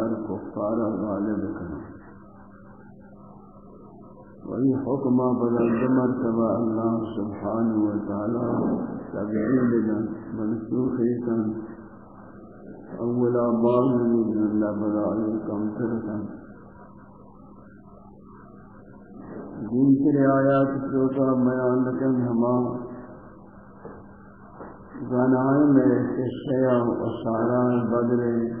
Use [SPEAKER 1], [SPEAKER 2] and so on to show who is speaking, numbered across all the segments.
[SPEAKER 1] کردار کفارہ غالب کرنا وہی حکمہ بلند مرتبہ اللہ سبحانہ وتعالی تبعید بدن منسوخی کن۔ اولا باب نبی اللہ بلائی کم ترکن دین کے آیات چوتا بیان لکن ہما۔ گانائے میں اشیاء و سارا بدر۔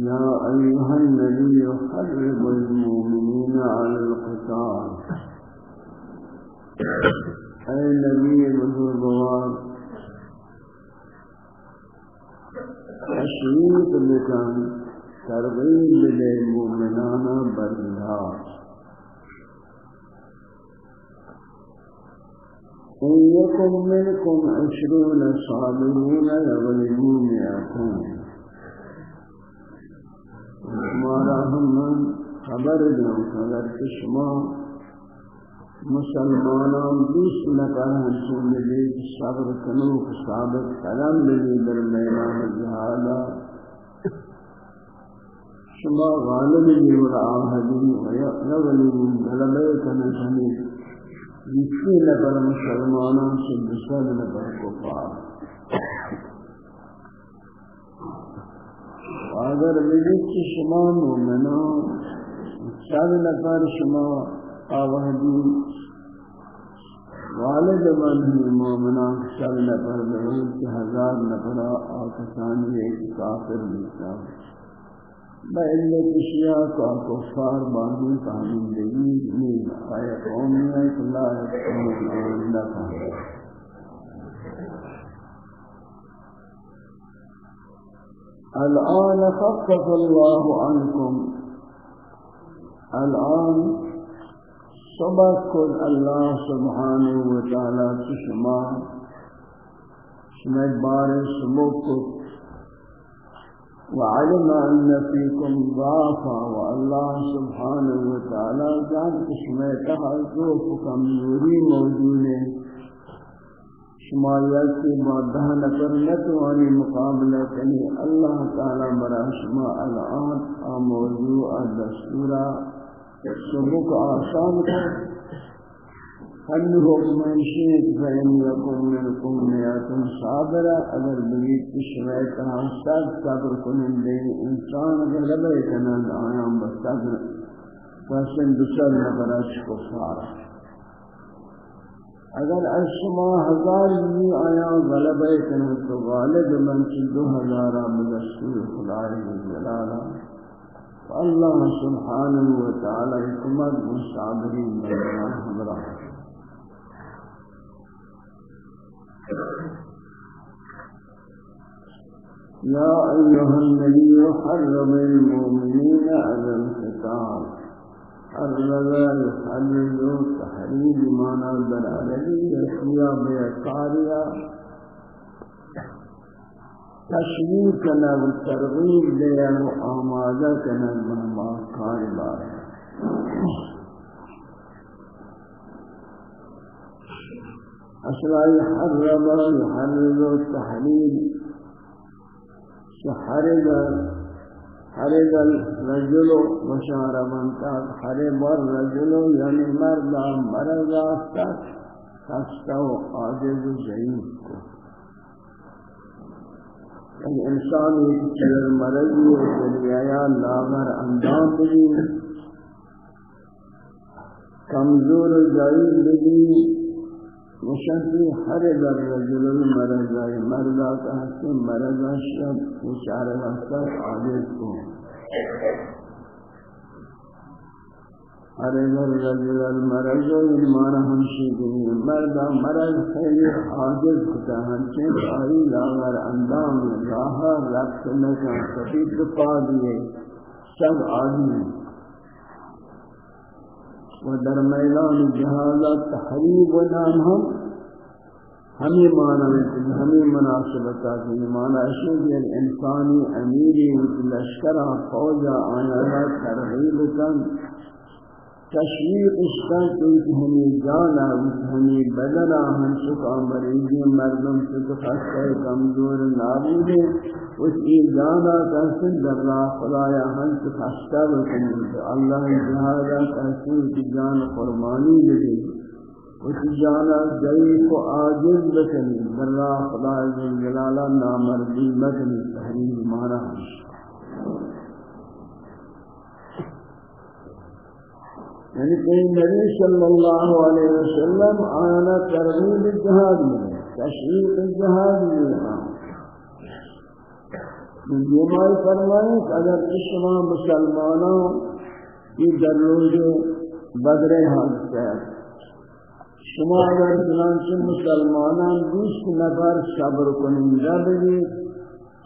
[SPEAKER 1] يا أيها النبي حرم المؤمنين على القتال. أي نبي بزرگوار أشريك بکن ترغیب دے مومنانہ برداشت إن یکم منکم عشرون صابرون يغلبوا مئتين مارا ہم خبر دوں اگر شما مسلمانان بیس نفر ہنسو ملے صبر کنو ثابت قدم ملے در میدان جہالا شما غالب لیور آہدی ویغلبوا غلبے کنن حمید جسی نفر مسلمانان سے دوسر نفر کفار اگر بجد کی شما مومنان سب نفر شما آوہدی والد من مومنان سب نفر بہن کہ ہزار نفر آکسانی ایک کافر لیتا بإلت اشیاء کا کفار بازی قانون دگی بھی خیر قومیت لا یقومت اولا کا الآن خفف الله عنكم الآن صبح کن اللہ سبحانه وتعالی چشما شمید بارش مبتت وعلم أن فيكم ضعفا والله سبحانه وتعالى جان شما تحذوف كمزوري موجودة شما يلتي بعدها نفر نتواني مقابلة۔ كني الله تعالى برا شما الآن موضوع الدستورة سبوك آسان کر أنه من شئت فإن يكون منكم مئة صابرة أجر بغيت تشريتها صد صبر كنن دي إنسان أجر لبيتنا الآيام بصبر فسن بسر نبرش كفارة اگر اشما ہزار بھی آیا غلبہ کنا تو غالب من چی دو ہزارہ بدستور خدای جلالہ اللہ سبحانہ وتعالی حکمت مصابرین بلنا ہمراہ يا أيها النبي حرم المؤمنين على القتال. حرم يحرم تحريم معنى بالعربي يسمى بيقاريا تشویر کنا و ترغیب دیا و آمادہ کنا بہما کار بارا أصلا يحرم يحرم التحليل حرج حرج الرجل وشعر من تاك حرم الرجل، يعني مرد مرض آفتك خستو عاجز ضعیف کو یعنی انسان ایک چیز مرضی ہے دلیایا لاغر اندام بھی کمزور ضعیف بھی مشفی ہر در رجل المرض مرضا کا حسن مرضا شب اشارہ حسن عادت کو ہر در رجل المرض ایمان ہمشی دنی مرضا مرض خیلی عادت کتا ہنچن آئی لاغر اندام راہا رکھ نکا سفید پا دیئے سب عادی. و در میدان جہازت تحریب و نام ہم ہمیں معنی میں ہمیں مناسبتا کہ معنی اشیاء انسانی امیری لشکرہ فوجا آیا ترغیب کن تشویق اشکن کہ ہمیں جانا ہمیں بدنا ہم سکا مریضی مردم سکا خستہ کمزور نابود اس کی جانا تحسن در راہ خدایا، ہم سکا خستہ بکنی اللہ جہادا تحسن کی جان قربانی لگے اس جانا ضعیف و عاجز بکنی در راہ خدایا جلالا نامردی مکنی تحریم مانا ہم یعنی کہ نبی صلی اللہ علیہ وسلم آنا ترغیب جہاد میں تشریف جہاد میں یہ مائی فرمائیں کہ اگر شما مسلمانوں کی در روز بدر حادث ہے۔ شما اگر چنانچہ مسلمانان دوست نفر صبر کنندہ بھی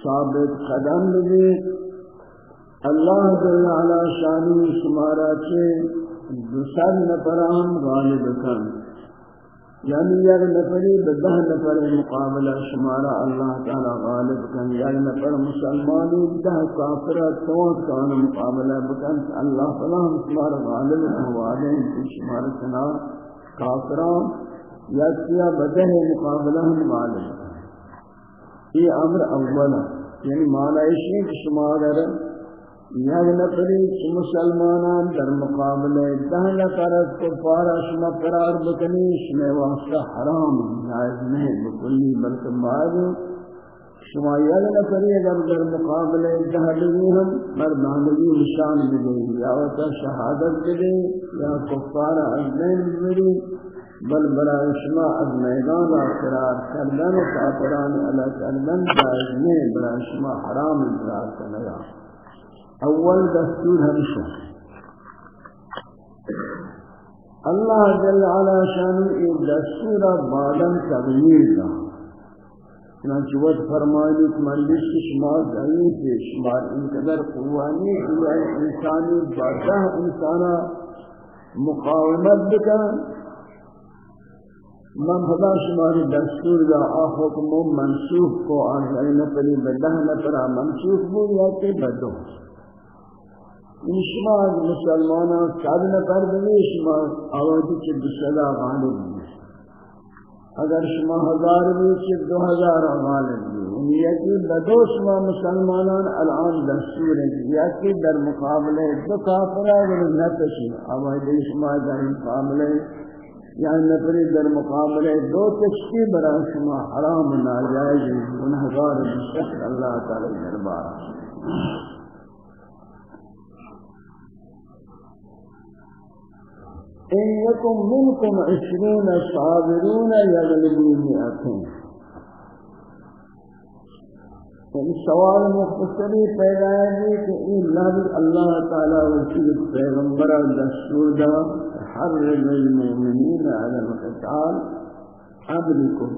[SPEAKER 1] ثابت قدم بھی اللہ جل علا شانی شمارا چھے دوسر نفران غالب کن. یعنی یک نفری بدہ نفر مقابلہ شمارا اللہ تعالی غالب کن. یک نفر مسلمانی بدہ کافرہ توت کان مقابلہ بکن. اللہ فلان شمار غالب ہوادیں کی شمار سنا کافران یا کیا بدہ مقابلہ ہم غالب. یہ امر اولا یعنی معنی ہے کہ شمار یک نفری چھ مسلمانان در مقابلے دہ نفر از کفارا شما قرار بکنی شما واسطہ حرام جائز نہیں بکلی بلکہ بعد شما یک نفری اگر در مقابلے دہ لگی ہم مردانگی نشان بدے یا وطا شہادت بدے یا کفارا از دین بدے بل برای شما از میدان قرار کردن و کافران علی کردن جائز نہیں، برای شما حرام قرار کردن. اول دستور ہمیشہ اللہ جل علا شان ایک دستور بعدم تغییر دا چنانچہ وقت فرمائنی کہ من جس لشت شمار ضعیف ہے شمار انقدر قوانی کہ انسانی بادہ انسانا مقاومت بکن من خدا شماری دستور دا آخوکم منسوخ کو آخر نپری بدہ نپرا منسوخ بود یا کہ بدو۔ این شما از مسلمانان صد نفر بنی شما آوازی چه بسلا غالب بی اگر شما هزار بی چه دو هزار غالب بی یکی بدو شما مسلمانان الان دستور ہے. یکی در مقابلے دو کافر اگر نتشی. آوازی شما در مقابلے یعنی نفری در مقابلے دو تشکی برا شما حرام ناجائز گنہگار بشک اللہ تعالی دربارہ إن يكن منكم عشرون صابرون يغلبوا مئتين. سوال مختصری پیدا ہے کہ این لفظ اللہ تعالی رسول پیغمبر دستور دا حرم المؤمنین علی القتال امرکم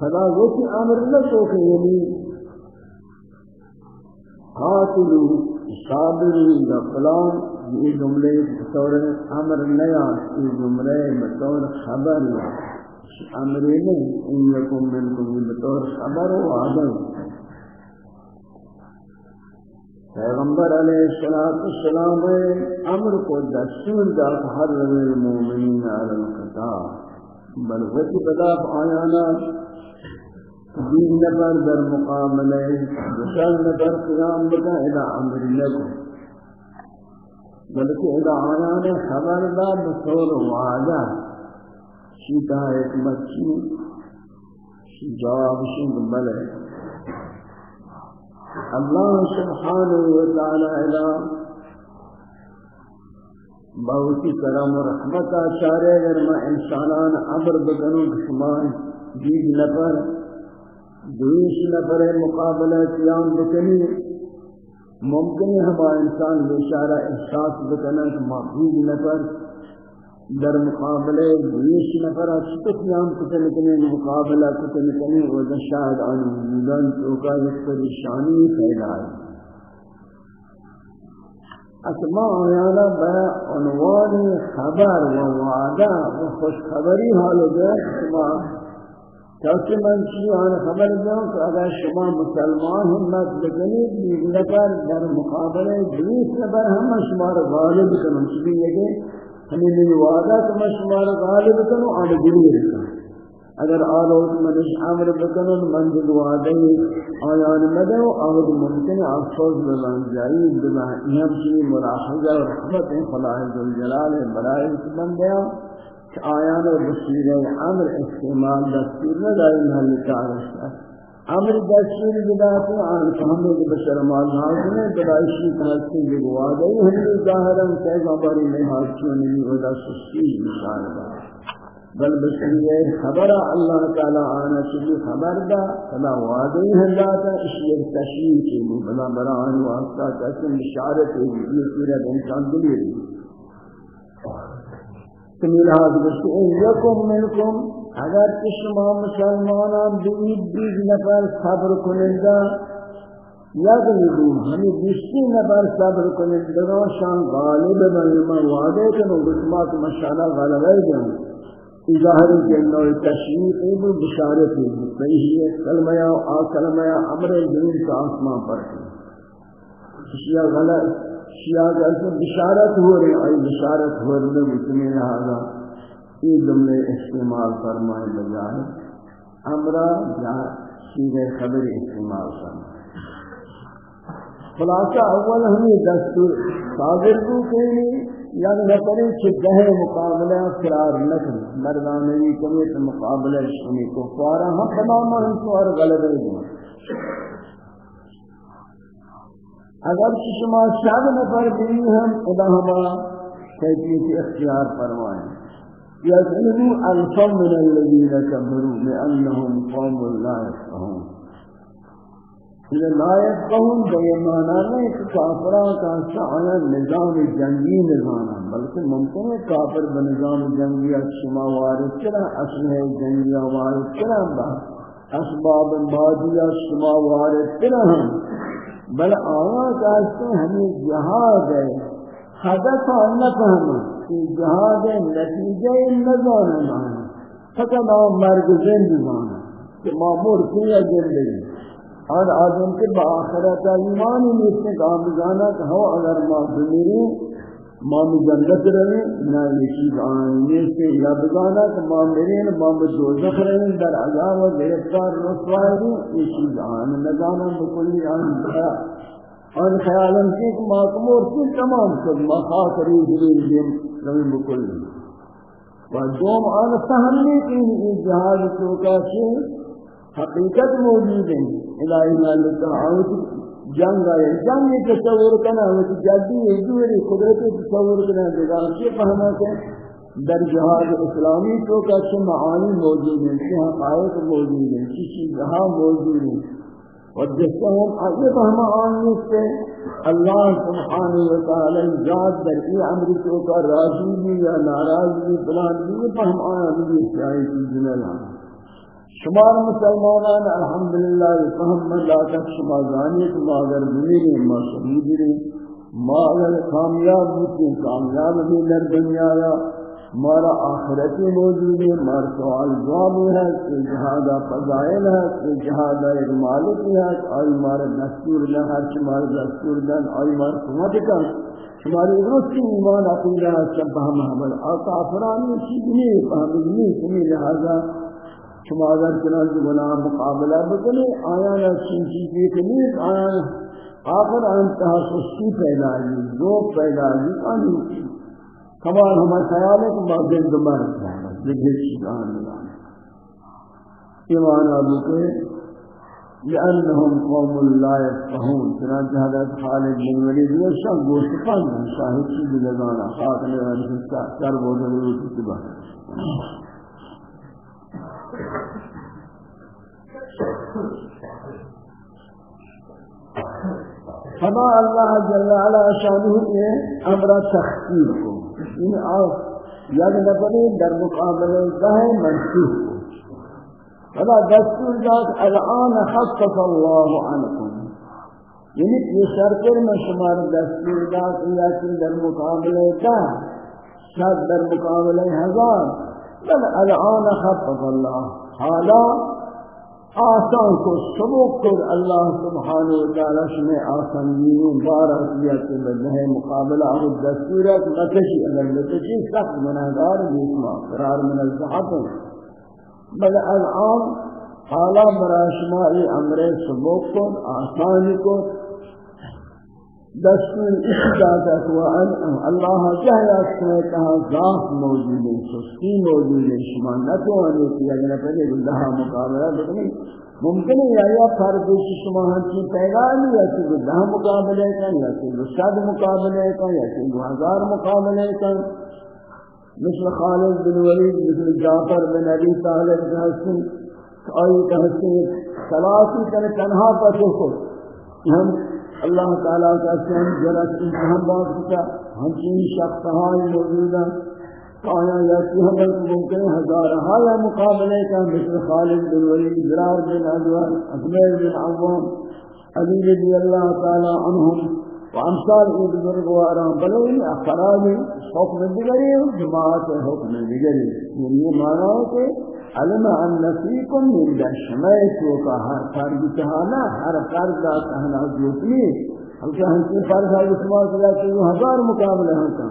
[SPEAKER 1] فلا وقت أمر نہ کہ قاتلوا. صابرین صابروا فلان یہ جملے بطور امر نیا یہ جملے بطور خبر. امر نہیں ان یکم منکم بطور خبر و آدم پیغمبر علیہ السلام امر کو دستور دا ہر المومنین علی القتال. بل وقت بداف آیانا دین نفر در مقابلے دوسر نفر قیام بکا الى امر لکم بلکہ ادا آیا نے خبر دا بطور وعدہ. شیطہ ایک مچی جواب شنگ بلے. اللہ سبحانہ وتعالی ادا بہتی کرم و رحمت آچارے، اگر میں انسانان عبر بکنوں شمان دید نفر دویش نفر مقابلہ قیام بکنی. ممکن ہے ہمارا انسان بیچارہ احساس بکنا کہ محبوب نفر در مقابلے بیش نفر اچھتے قیام کتن کنے مقابلہ کتن کنے وہ شاہد آن وجودان چوکا اس پریشانی پھیلائے اسماء آیانا بے عنوان خبر و وعدہ و خوشخبری حال دے اسماء چاہتے من چیز آن خبر دوں کہ اگر شما مسلمان ہمت بکنید بیگ نفر در مقابلے بیس نفر ہم شمار غالب کنم چبی لگے ہمیں نہیں وعدہ کہ میں شمار غالب کنوں آن دلی رکھا اگر آلوت منش عمر بکنن من دل وعدے آیان مدو آہد ممکن افسوس بلان جائید بلان اہم چیز ملاحظہ و رحمت خلاہ ذوالجلال برائے بندیاں کہ آیان و بصیر عمر استعمال دستور نہ دائیں محل تعرفہ عمر دستور بداتے آن فهمے کہ بشر مال نازنے بدائشی تحسی یہ گوادے ہم ظاہراً پیغمبری میں حاصل نہیں ہوتا سستی نشان دا بل بشریہ خبر اللہ تعالی آنا چلی خبر دا، فلا وعدی ہنداتا اس لیے تشریح کی بلا بران واسطہ قسم اشارت ہے یہ سورت انسان به لحاظ گفتی این یکم منکم اگر که شما مسلمانان به این بیز نفر صبر کننده یک نبی ہمیں بیستی نفر صبر کنندگان شان غالب من ملما وعدے کنو بسمات تو مشاءاللہ غلبہ جن ظاہر کے نوع تشریف ایبو بشارت ایب صحیح ہے کلمہ یا آ کلمہ یا امر جنین کا آسمان پر کشیا غلط. شیعہ کا جیسے بشارت ہو رہی ہے بشارت ہو رہی ہے بسمی لہذا یہ جملے استعمال فرمائے بجائے امرہ یا سیدھے خبر استعمال فرمائے۔ خلاصہ اول ہمیں دستور صادر کو کہیں یعنی نفری چھ گہے مقابلہ قرار نکل مردانوی کمیت مقابلہ شنی کو فارا ہم تمام ہم سوار غلبے دیں اگر شما شاد نفر بھی ہم ادا ہما کیفیت اختیار فرمائیں۔ يظلموا ألفا من الذين كفروا لأنهم قوم لا يفقهون یہ لائق قوم بیمانا نہیں کہ کافران کا شعنا نظام جنگی نظام بلکہ ممکن ہے کافر بنظام جنگی شما وارد کرا اسلحہ جنگی وارد کرا اسباب مادیہ شما وارد کرا بل آواں کاشتے ہمیں جہاد ہے حدث نہ فہم کہ جہاد ہے، نتیجہ نظام ہے فقط آم مرگ زند مانا کہ معمول کیا زندگی اور آدم کے بآخرت ایمان ہی نیستے کہ آمزانہ کہ ہو، اگر ما بمیری ما مجنت رہے، نہ یہ چیز آئینے سے یا بزانا کہ ما مرین ما مجوزخ رہے در عذاب و گرفتار رسوائی رہے یہ چیز آئینے نظانا بکلی آئینے اور خیالاً کی کہ ما کمور کی تمام کل ما خاکری دلیل دیم لمن بکلی و دوم آن فهمی کی یہ جہاز چوکا سے حقیقت موجود ہے۔ الہی مالک آوت جنگ آئے جنگ یہ تصور کرنا ہوتی جلدی ایک دوری قدرت تصور کرنا دیگا یہ فہمہ کہ در جہاد اسلامی تو کچھ معانی موجود ہیں کہ حقائق موجود ہیں، کسی جہاں موجود ہیں۔ اور جس کو ہم آگے فہمہ آنے سے اللہ سبحانہ وتعالی ذات در ای عمر تو کا راضی بھی یا ناراض بھی فلان بھی فہم آیا بھی اس آئی چیز میں لانا شمار مسلمانان، الحمدللہ فهم من لا تک شما زانیت ما اگر بمیری ما شہید رہی ما اگر کامیاب ہوتی کامیاب بھی در دنیا یا مارا آخرتی موجود ہے مارا سوال جواب ہے، کہ جہادہ فضائل ہے، کہ جہادہ ایک مالک ہے، آئی مارا دستور لہ ہر شمار دستور دن، آئی مارا سمت کن شماری درستی ایمان اقیدہ شبہ محمد آقا فرانی چیز نہیں فهمی نہیں سمی لہذا شما اگر چنانچہ گناہ مقابلہ بکنے آیا نہ چنچی کی کنی آیا نہ آخر انتہا سستی پیدا ہے ذوق پیدا ہے آنی کمال ہمارا خیال ہے کہ بعض دن دمار دیکھے چیزان ملانے ایمان آبو کے لأنهم قوم لا يفقهون چنانچہ حضرت خالد بن ولید یہ شاہ گوشت پاند شاہد چیز لگانا خاک نے انسا سر بودن روٹی کی فما اللہ جل علا شانہ کے امر تخصیل کو یعنی ان آف یاد نفری در مقابلے کہے منسوخ کو۔ فلا دستور ذات الان خصف اللہ عنکم۔ یعنی یہ شرکر میں شمار دستور ذات لیکن در مقابلے کا شد در مقابلے ہزار۔ بل الان خصف اللہ حالا آسان کو سبوک کر اللہ سبحانہ وتعالی شنے آسانیوں بارہ کیا کہ بدہ مقابلہ اور دستورت مکشی اگر مکشی سخت منہدار بیسما قرار من الزحف بل الان حالا براشمائی أمر سبوک کر آسانی کو دستور اجازہ کو اللہ چاہے کہ کہا ذات موجود ہے، سستی موجود ہے، شما نہ تو آنے کی اگر پہلے اللہ مقابلہ لیکن ممکن ہے یا فرض ہے شما ہم کی پیغام یا کہ اللہ مقابلہ کا یا کہ رشاد مقابلہ کا یا کہ ہزار مقابلہ کا مثل خالد بن ولید، مثل جعفر بن ابی طالب بن حسن، آئی کہ حسن، سلاسی کر تنہا پر تو ہم اللہ تعالیٰ کا سن جرس انتہم بات کتا ہم چین شخص ہائی موجودا آیا یا کی حمل ممکن ہزار حالا مقابلے کا مثل خالد بن ولید، زرار بن عدوان، اکمیر بن عوام، علی رضی اللہ تعالی عنہم و امثال ای بزرگواران بلو این افراد حکم دیگری جماعت حکم دیگری یعنی یہ معنی ہے کہ علم ان نفیکم من دشمائی توکا ہر فرد تہانا، ہر فرد تہانا زیوتی ہم کہ ہم کی فرد ہے اس اسماء صلی اللہ ہزار مقابلہ ہوتا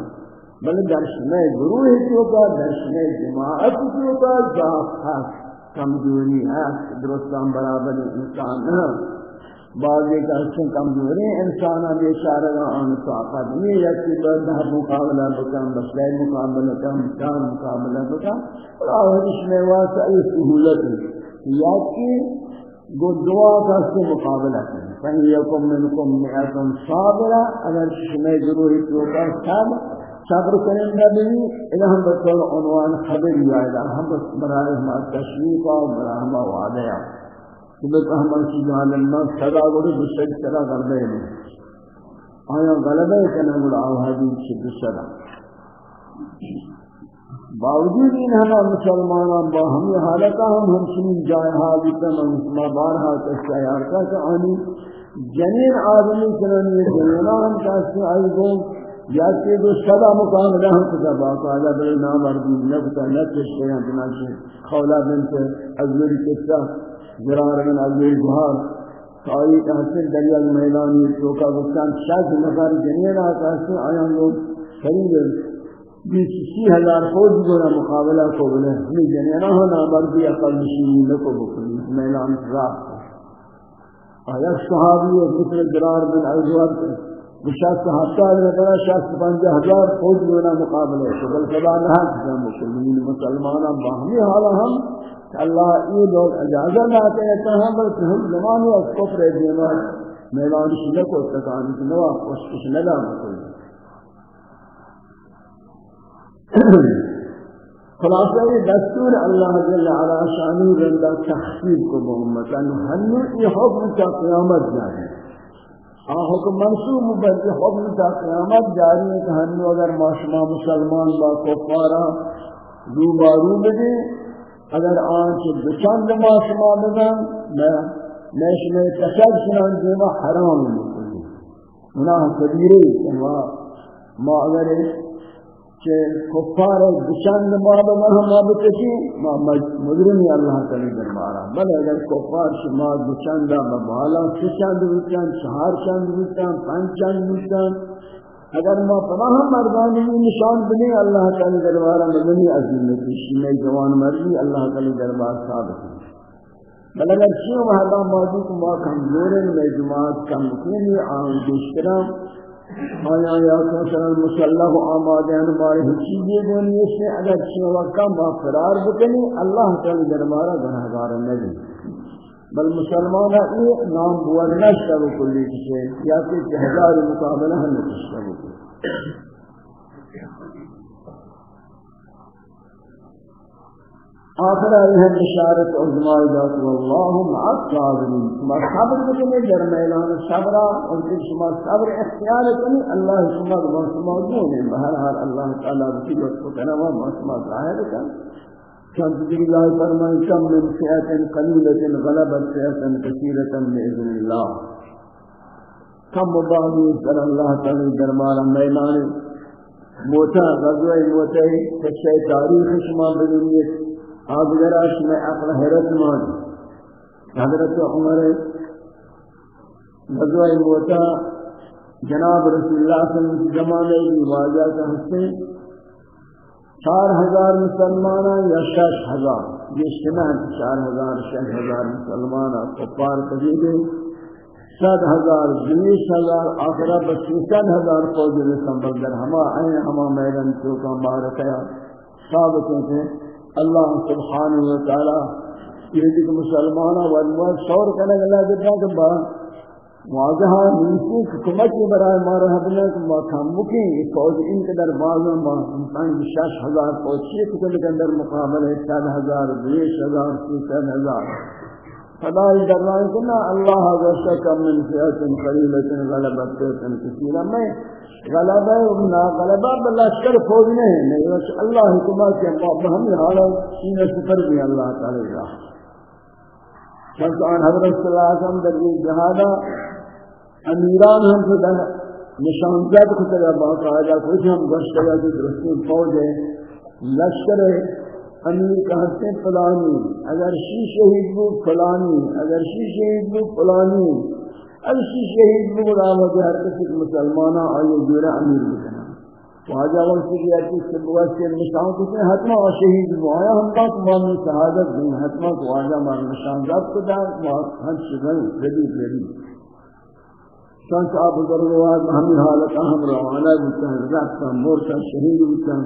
[SPEAKER 1] بل درشمے گروہ توکا درشمے جماعت توکا جاف ہے کمزوری ہے درستان برابر انسان ہے۔ بعضی کا حسن کمزوری انسان بے شارگا آن طاقت نہیں، یکی بردہ مقابلہ بکن بسلے مقابلہ کم چان مقابلہ بکن اور آہدش میں واسع سہولت یا یکی گو دعا کا سے مقابلہ کریں فَإِنْ يَكُمْ مِنْكُمْ مِعَةٌ صَابِرَةٌ اگر شمع ضروری توقع صبر صبر کریں گا بھی اذا ہم بطول عنوان خبر یا اذا ہم برائے ہمارا تشریف اور برائے ہمارا وعدہ۔ کہ ہم کی جان اللہ صدا گڑی بشک صدا کر دے آیا غلبہ کنا گڑا حدیث سے بشدا باوجود ان ہم مسلمانان با ہم حالتا ہم ہاں، ہم سنین جائے حالی تمام ما بارہا تشتیار کا کہ آنی جنین آدمی کنانی جنینا ہم کہتے آئی گو یا کہ دو صدا مقام رہا ہم کتا باقاعدہ بلے نام اردو نبتا نتشتے ہیں چنانچہ خولا بنت ازوری کتا زرار من عزیز جہار سائی تحسن دریا میدانی، چوکا گفتان شاید نفر جنین آتا ہے آیان لوگ قریب بیس سی ہزار فوج گونا مقابلہ کو بلے ہمیں جنینا ہونا مردی اقل نشینی لکو بکلی میدان راہ آیا صحابی ہے مثل مطلب درار بن عزوار بشاست ہفتار میں بڑا شاست پنجہ ہزار فوج گونا مقابلہ ہے۔ بل خدا نہ مسلمین مسلمانہ باہمی حالا ہم اللہ یہ لوگ اجازت لاتے ہیں ہم بلکہ ہم زمانی اور کفر دینا میدان شلک و تکانی کی نوا خوش کچھ ندا مکلی خلاصہ یہ دستور اللہ جل علا شانی رندہ تحصیب کو محمد مطلب ہنو یہ حکم کا قیامت جاری ہاں حکم منصوب بلکہ حکم تا قیامت جاری ہے کہ ہم اگر معاشمہ مسلمان با کفارا دو بارو بگی اگر آنچ دچند بچند بگن نیش میں تشد سنان دیما حرام مکلی گناہ کبیرے کہ ما اگر کہ کفار بچند ما بگن بکشی ما مجرمی اللہ تعالی دربارا بل اگر کفار شما بچند ببالا سچند بچند چہار چند بچند پنچ چند بچند اگر ما پناہ مردانی نشان بنے اللہ تعالی دربارہ مدنی عظیم نتیشی میں جوان مردی اللہ تعالی دربار ثابت ہے۔ بل اگر چیو محلہ موجود ما کمزورے میں جماعت کم کنی آن دیشترام آیا یا کوسر المسلح آمادین بارے چیزیں دونی اس نے اگر چیو وقت ما فرار بکنی اللہ تعالی دربارہ گناہگار نبی۔ بل مسلمان یہ نام بواد نشتا وہ کلی کسے یا کہ ہزار مقابلہ ہم نشتا وہ آخر آئی ہے بشارت اور جماعی ذات واللہ مع الصابرین. شما صبر بکنے در میلان صبرہ اور پھر شما صبر اختیار کنی اللہ شما دو شما دونے بہرحال اللہ تعالی بکی وقت کو کنوا شما ظاہر کنی كان تجري الله فرمان كم من فئة قليلة غلبت فئة كثيرة بإذن الله كم مباهي صلى الله تعالى دربارا ميلان موتا غزوة موتا تشيء تاريخ شما بدنیت بدنيت آبگراش میں اقل حیرت مان، حضرت عمر غزوہ موتا، جناب رسول اللہ صلی اللہ علیہ وسلم زمانے کی واجہ کا حسن چار ہزار مسلمان یا شش ہزار، یہ سنا چار ہزار، شش ہزار مسلمان کفار قریب سات ہزار، بیس ہزار آخرا پچیسن ہزار فوج میں سنبھل کر ہما آئے، ہما میدان چوکا مارکیا ثابت ہیں اللہ سبحانہ و تعالی یہ کہ مسلمان والموت شور کرنے اللہ کے بعد واضح نیسی حکومت کے برائے مارا حبنا کہ ما کھمکی فوج ان کے در بازوں ما انسان کی شاش ہزار فوج چھ کتل کے اندر مقابل ہے سات ہزار بیش ہزار سیسن ہزار۔ فدائی درمائے کنا اللہ غشہ کم من فیعت قریلت غلبت فیعت کثیرہ میں غلبہ ابنا غلبہ بلشکر فوج نہیں نہیں اللہ حکومت کے باب ہمیں حالت سینہ سفر بھی اللہ تعالی رہا بلکہ حضرت صلی اللہ علیہ وسلم در جہادہ امیران ہم کو در نشانزد کو تگا باقاعدہ کچھ ہم گشت گیا کہ درستی فوج ہے، لشکر ہے۔ امیر کہتے ہیں فلانی، اگر شی شہید بو فلانی، اگر شی شہید بو فلانی، اگر شی شہید بو راوہ ہر کسی مسلمانہ آئیے جورا امیر بکنا واجہ وقت کی اچھی سبوت سے نشان کو سے حتمہ و شہید بو، آیا ہم کا کمانی شہادت دیں، حتمہ کو واجہ مار نشان ذات کو دا ہم شگن جدید جدید شان صاحب بزرگوار ہمیں حالت ہم روانہ بتا ہے رات کا مورتا شہید بتا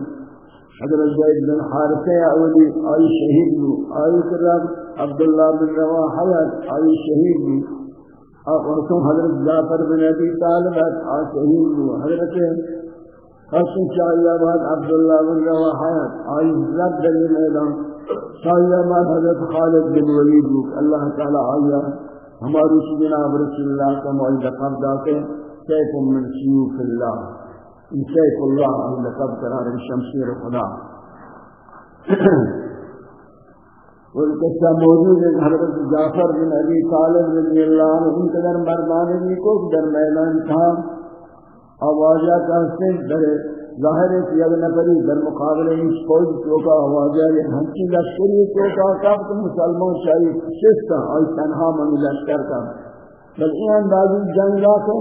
[SPEAKER 1] حضرت زید بن حارثہ اولی، آئی شہید بو آئی کرم عبداللہ بن روا حیات، آئی شہید بو اور حضرت جعفر بن ابی طالب آئی شہید بو حضرت حسن شاہی آباد، عبداللہ بن روا حیات، آئی رب دلی میدان۔ شاہی آباد حضرت خالد بن ولید بک اللہ تعالی آیا ہماری جناب رسول اللہ کا معی لقب داتے سیف من سیوف اللہ؟ ان سیف اللہ ان لقب قرار شمشیر خدا والقصہ موجود ہے حضرت جعفر بن ابی طالب رضی اللہ عنہ ان قدر مردانگی کو در میدان تھا آوازہ کہتے ہیں در ظاہر ہے کہ یک نفری در مقابلے میں کوئی چوکا آوازہ ہے. ہمچی لشکری چوکا کب تو مسلمان شاہی شستا اور تنہا من لشکر کا. بل این اندازی جنگ لاکھو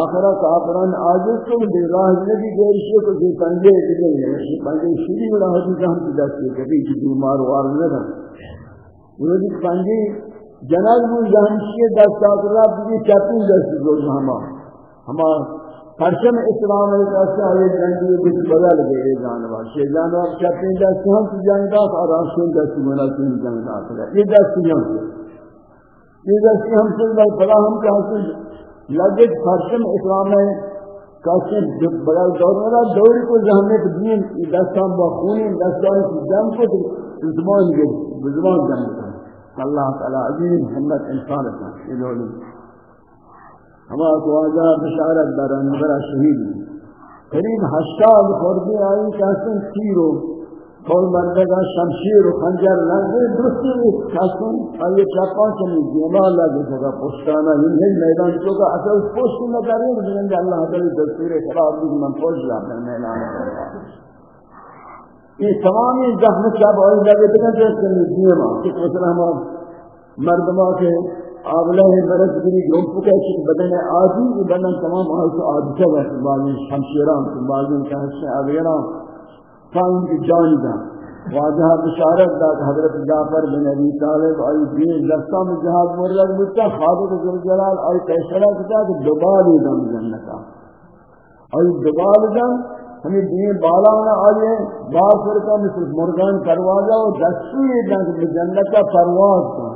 [SPEAKER 1] آخرہ کافران آجز کو دے راہ نبی گیرشی کو دے پنجے دے گئے پنجے شری ملا حدیث ہم کی دست دستی کبھی جی کی بیمار وار نہ تھا وہ بھی پنجے جنگ من جہنشی دست آکرہ بھی چاپی دست گوز ہما. ہما پرچم اسلام ہے کہ آئے جنگی کچھ بدل گئے جانور. یہ جانور کہتے ہیں جیسے ہم سے جنگ دا اور آسون جیسے منا سے جنگ دا یہ جیسے ہم. سے یہ جیسے ہم سے بھائی بڑا ہم کے حاصل؟ لگے پرچم اسلام ہے۔ کہتے ہیں بڑا دور والا دور کو ذہنت دین دستان با بخونی دستان کی جنگ کو زبان گئے زبان جنگ اللہ تعالی عظیم محمد انسان کا یہ دور ہما کو آجا بشارت بران برا شہید قریب ہشتاد خوردی آئی، کہتے ہیں تیرو کول مردگا شمشیر و خنجر لگے درستی کہتے ہیں آئیے چاپا چلی دیما لگے جگہ پشتانا یہ نہیں میدان چوکا اصل پشت نہ کریں لیکن اللہ تعالی دستور خراب بھی من پوش جاتا ہے میدان یہ تمامی زخم چاپ آئی لگے تکن جیسے دیما کہ مثلا ہم مردمہ کے آبلہ برس گری جون پکے چک بدن آدھی بدن تمام آئی تو آدھی سے ویسے بعضی شمشیران تو بعضی کا حصہ آگیران فائن کی جان دا. واضح بشارت دا حضرت جعفر بن ابی طالب آئی دین لفظہ میں جہاد مرلد بودتا خالق ذوالجلال آئی فیصلہ کتا کہ دوبال دم جنتا. آئی دوبال دم ہمیں دین بالا ہونا آئیے بار فرقہ مثل مرگان کرواجا اور دستی دن جنتا پرواز کا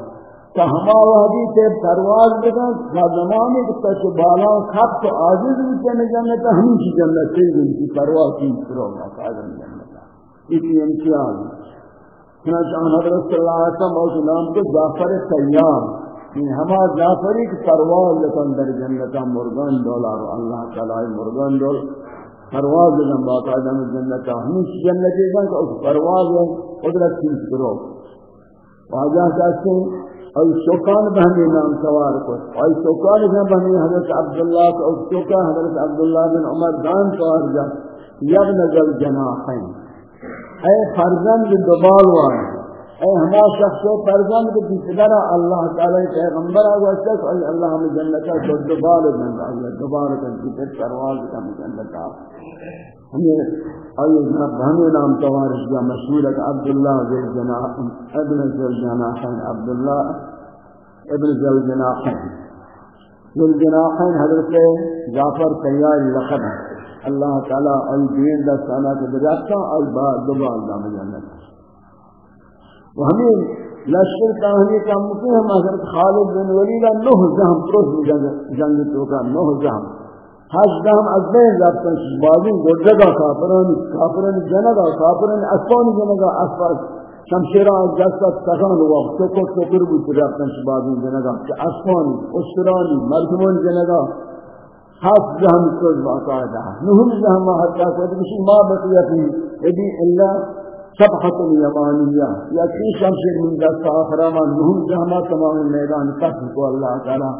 [SPEAKER 1] کہ ہما وحدی سے پرواز بکن کا زمانے کے تک بالا خط تو عاجز بھی چنے جنت ہم کی جنت سے ان کی پرواز کی کرو گا قادم جنت اتنی امتیاز. چنانچہ حضرت صلی اللہ علیہ وسلم اور نام کو جعفر سیام. کہ ہما جعفری کی پرواز لکن در جنت مرغان دولار اللہ تعالی مرغان دول. پرواز لکن باقاعدہ میں جنت. ہم کی جنت سے اس پرواز ہے، قدرت کی کرو واجہ کہتے ہیں اور شوکان بہنی نام سوار کو اور شوکان بہنی حضرت عبداللہ کو اور شوکا حضرت عبداللہ بن عمر دان سوار جا یب نگل جناحین. اے فرزند دبال وان اے ہما شخص و فرزند کو پدر اللہ تعالی پیغمبر آگا شخص اور اللہ ہمیں جنتا دو دبال بن اللہ دبال کن کی پھر پرواز کا جنتا ہمیں آئیے جناب ہمیں نام توارش جا مشہور ہے کہ عبداللہ ذل جناح ابن ذل جناحین عبداللہ ابن ذل جناحین ذل جناحین حضرت جعفر تیار لقب ہے اللہ تعالیٰ ای دین دا سالہ کے بجاتا اچھا اور بعد دوبار دا مجانت وہ ہمیں لشکر کہانی کا مطلب مقیم حضرت خالد بن ولیدہ نوہ زہم پروس جنگ تو کا نوہ زہم هشدهم از بین رفتن بازین گرجگا، کافرانی کافرانی جنگا، کافرانی اسفانی جنگا اسفاد شمشیرا از دستت سخان وقت سکر سکر بود رفتن بازین جنگا که اسفانی اسفرانی مردمان جنگا۔ هشدهم کل باقاعدہ نهم زهم حتی کدکشی ما بقیتی ابی اللہ صبحت الیمانیہ یا کی شمشیر من دست آخرہ آخرام نهم زهم تمام میدان قتل کو اللہ تعالی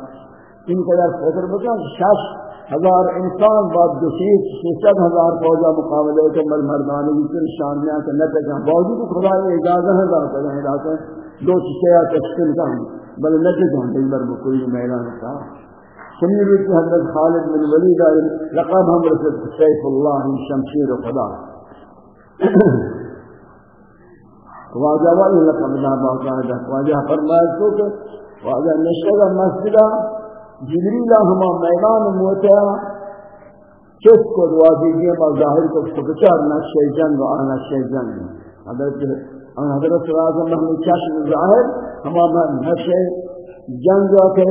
[SPEAKER 1] ان قدر فکر بکن شش ہزار انسان بعد دوسیت سیصد ہزار فوجہ مقابلے کے مر مردانی کی پھر شانیاں کے نہ تکاں باوجود خدا یہ اجازت ہے ذات ہے ذات ہے دو چیزیں تشکیل کا بل نہ تکاں دل بر کوئی میدان کا۔ سنی بھی حضرت خالد بن ولید لقب ہم رسول سیف اللہ شمشیر و خدا واجہ والی لقب دا باقاعدہ واجہ فرمائے تو کہ واجہ نشدہ مسجدہ، جبریل ہما میدان موتا چس کو دعا دیجیے با ظاہر کو سکچار نقشہ جنگ و نقشہ جنگ حضرت حضرت صلی اللہ چشم ظاہر، ہما نقشہ جنگ کے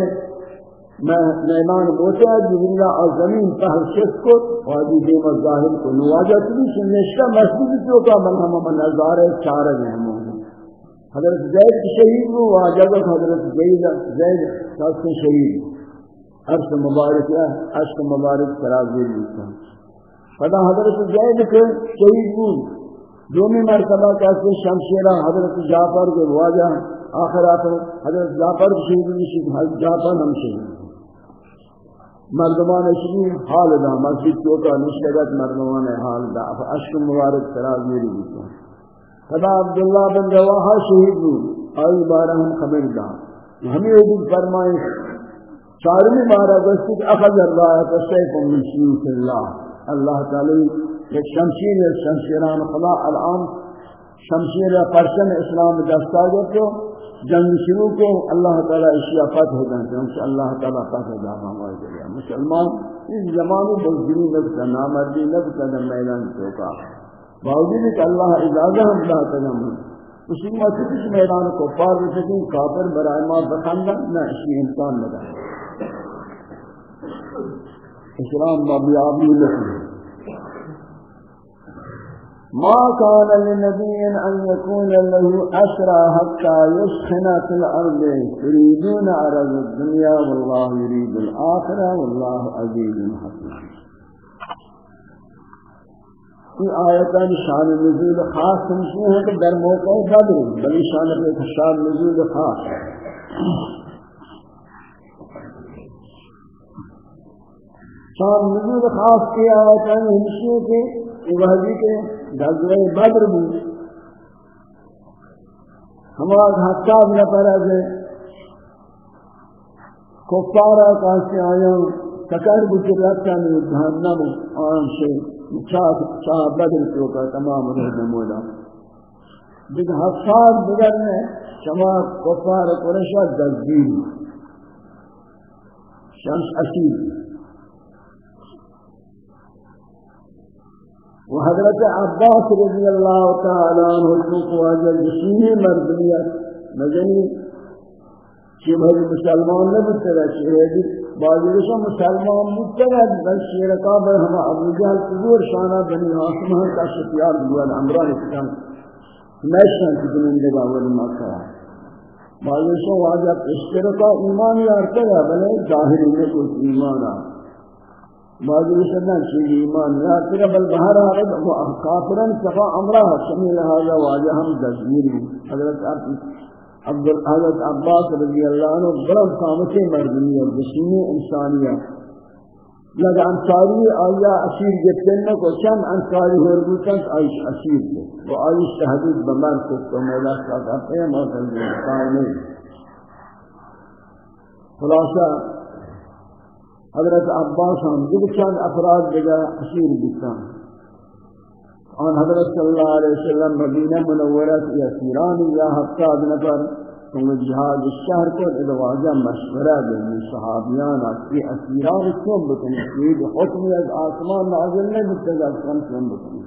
[SPEAKER 1] میدان موتا جبریل اور زمین پہل چس کو واجی دیم ظاہر کو نواجہ تلی نشدہ مسجد جو کا من ہما نظارے چارہ ہیں۔ حضرت زید شہید ہو واجب حضرت زید زید سب شہید عرش مبارک ہے عرش مبارک سرازیر ہوتا فدا حضرت زید کے شہید ہو دومی مرتبہ کیسے شمشیرہ حضرت جعفر کے واجہ آخر آخر حضرت جعفر کی شہید ہوئی حضرت جعفر ہم شہید مردمان اشری حال دا، مسجد چوکا نشلگت مردمان حال دا. عشق مبارک سرازیر ہوتا خدا عبداللہ بن رواحہ شہید ہوں آئی بارہ ہم خبر دا. ہمیں حدود فرمائیں چارمی بارہ گسک اخذ الرائت سیف من شیوث اللہ. اللہ تعالی ایک شمشیر شمشیران خدا الان شمشیر پرشن اسلام دستا گئے جنگ شروع کو، اللہ تعالی اشیاء فتح ہو دیتے ہیں اللہ تعالی فتح دا ہمارے جلیا مسلمان، اس زمانے بزدری نبتا نامردی نبتا در میدان چوکا۔ باوجود کہ اللہ اجازہ ہم دا کرم اسی مسجد اس میدان کو پار رسکیں کافر برائے ماں بخاندہ نہ اسی امکان لگا۔ اسلام بابی آبی لکھیں ما كان لنبي أن يكون له أسرى حتى يسخن في الأرض. يريدون عرض الدنيا والله يريد الآخرة والله عزيز حكيم. یہ آیتان شان نزول خاص سمجھنے ہیں کہ در موقع بدر بلی شان پر شان نزول خاص شان نزول خاص کی آیتان ہمشنے کے یہ وحدی کے غزوہ بدر بھی ہمارا حساب نہ پڑا جائے۔ کفارہ کہتے آیا؟ تکر بکر رکھتا میں جہنم آن سے چاہ چاہ بدل تو کا تمام رہ مولا۔ جب حفار دیگر میں شما کفار قرشہ دزدیر شمس اسیر و حضرت عباس رضی اللہ تعالی عنہ کو أجل جسمی مردمیت مجنی کہ بھائی مسلمان نہ بترا شہید بعضی مسلمان مترد بل شیرکا بر ہم ابو جہل حضور شانہ بنی عاصمہ کا شفیار دعا امران کتان میشن کی زندگی اول مکہ بعضی سو واجب اشترکا ایمان یارتا ہے بلے ظاہر میں کوئی ایمان آ بعضی سنن چیز ایمان یارتا ہے بل بہر آرد کافرن صفا امرہ شمیل حاضر واجہ ہم دزمیر حضرت عبد الحضرت عباس رضی اللہ عنہ برم قامتی مردمی اور جسمی انسانیہ۔ لگا انصاری آیا اسیر جتنے کو چند انصاری ہرگوتن آئیش اسیر کو وہ آئیش تحدید بمر کو تو مولا کا کرتے ہیں موسم قائمی خلاصہ حضرت عباس ہم جو چند افراد جگہ اسیر بیتا آن حضرت صلی اللہ علیہ وسلم مدینہ منورت یا سیرانی یا ہفتاد نفر تم جہاد الشہر کو ادواجہ مشورہ دیں صحابیان کی اسیران کیوں بکنی یہ حکم از آسمان نازل نہیں بکتا کم کیوں بکنی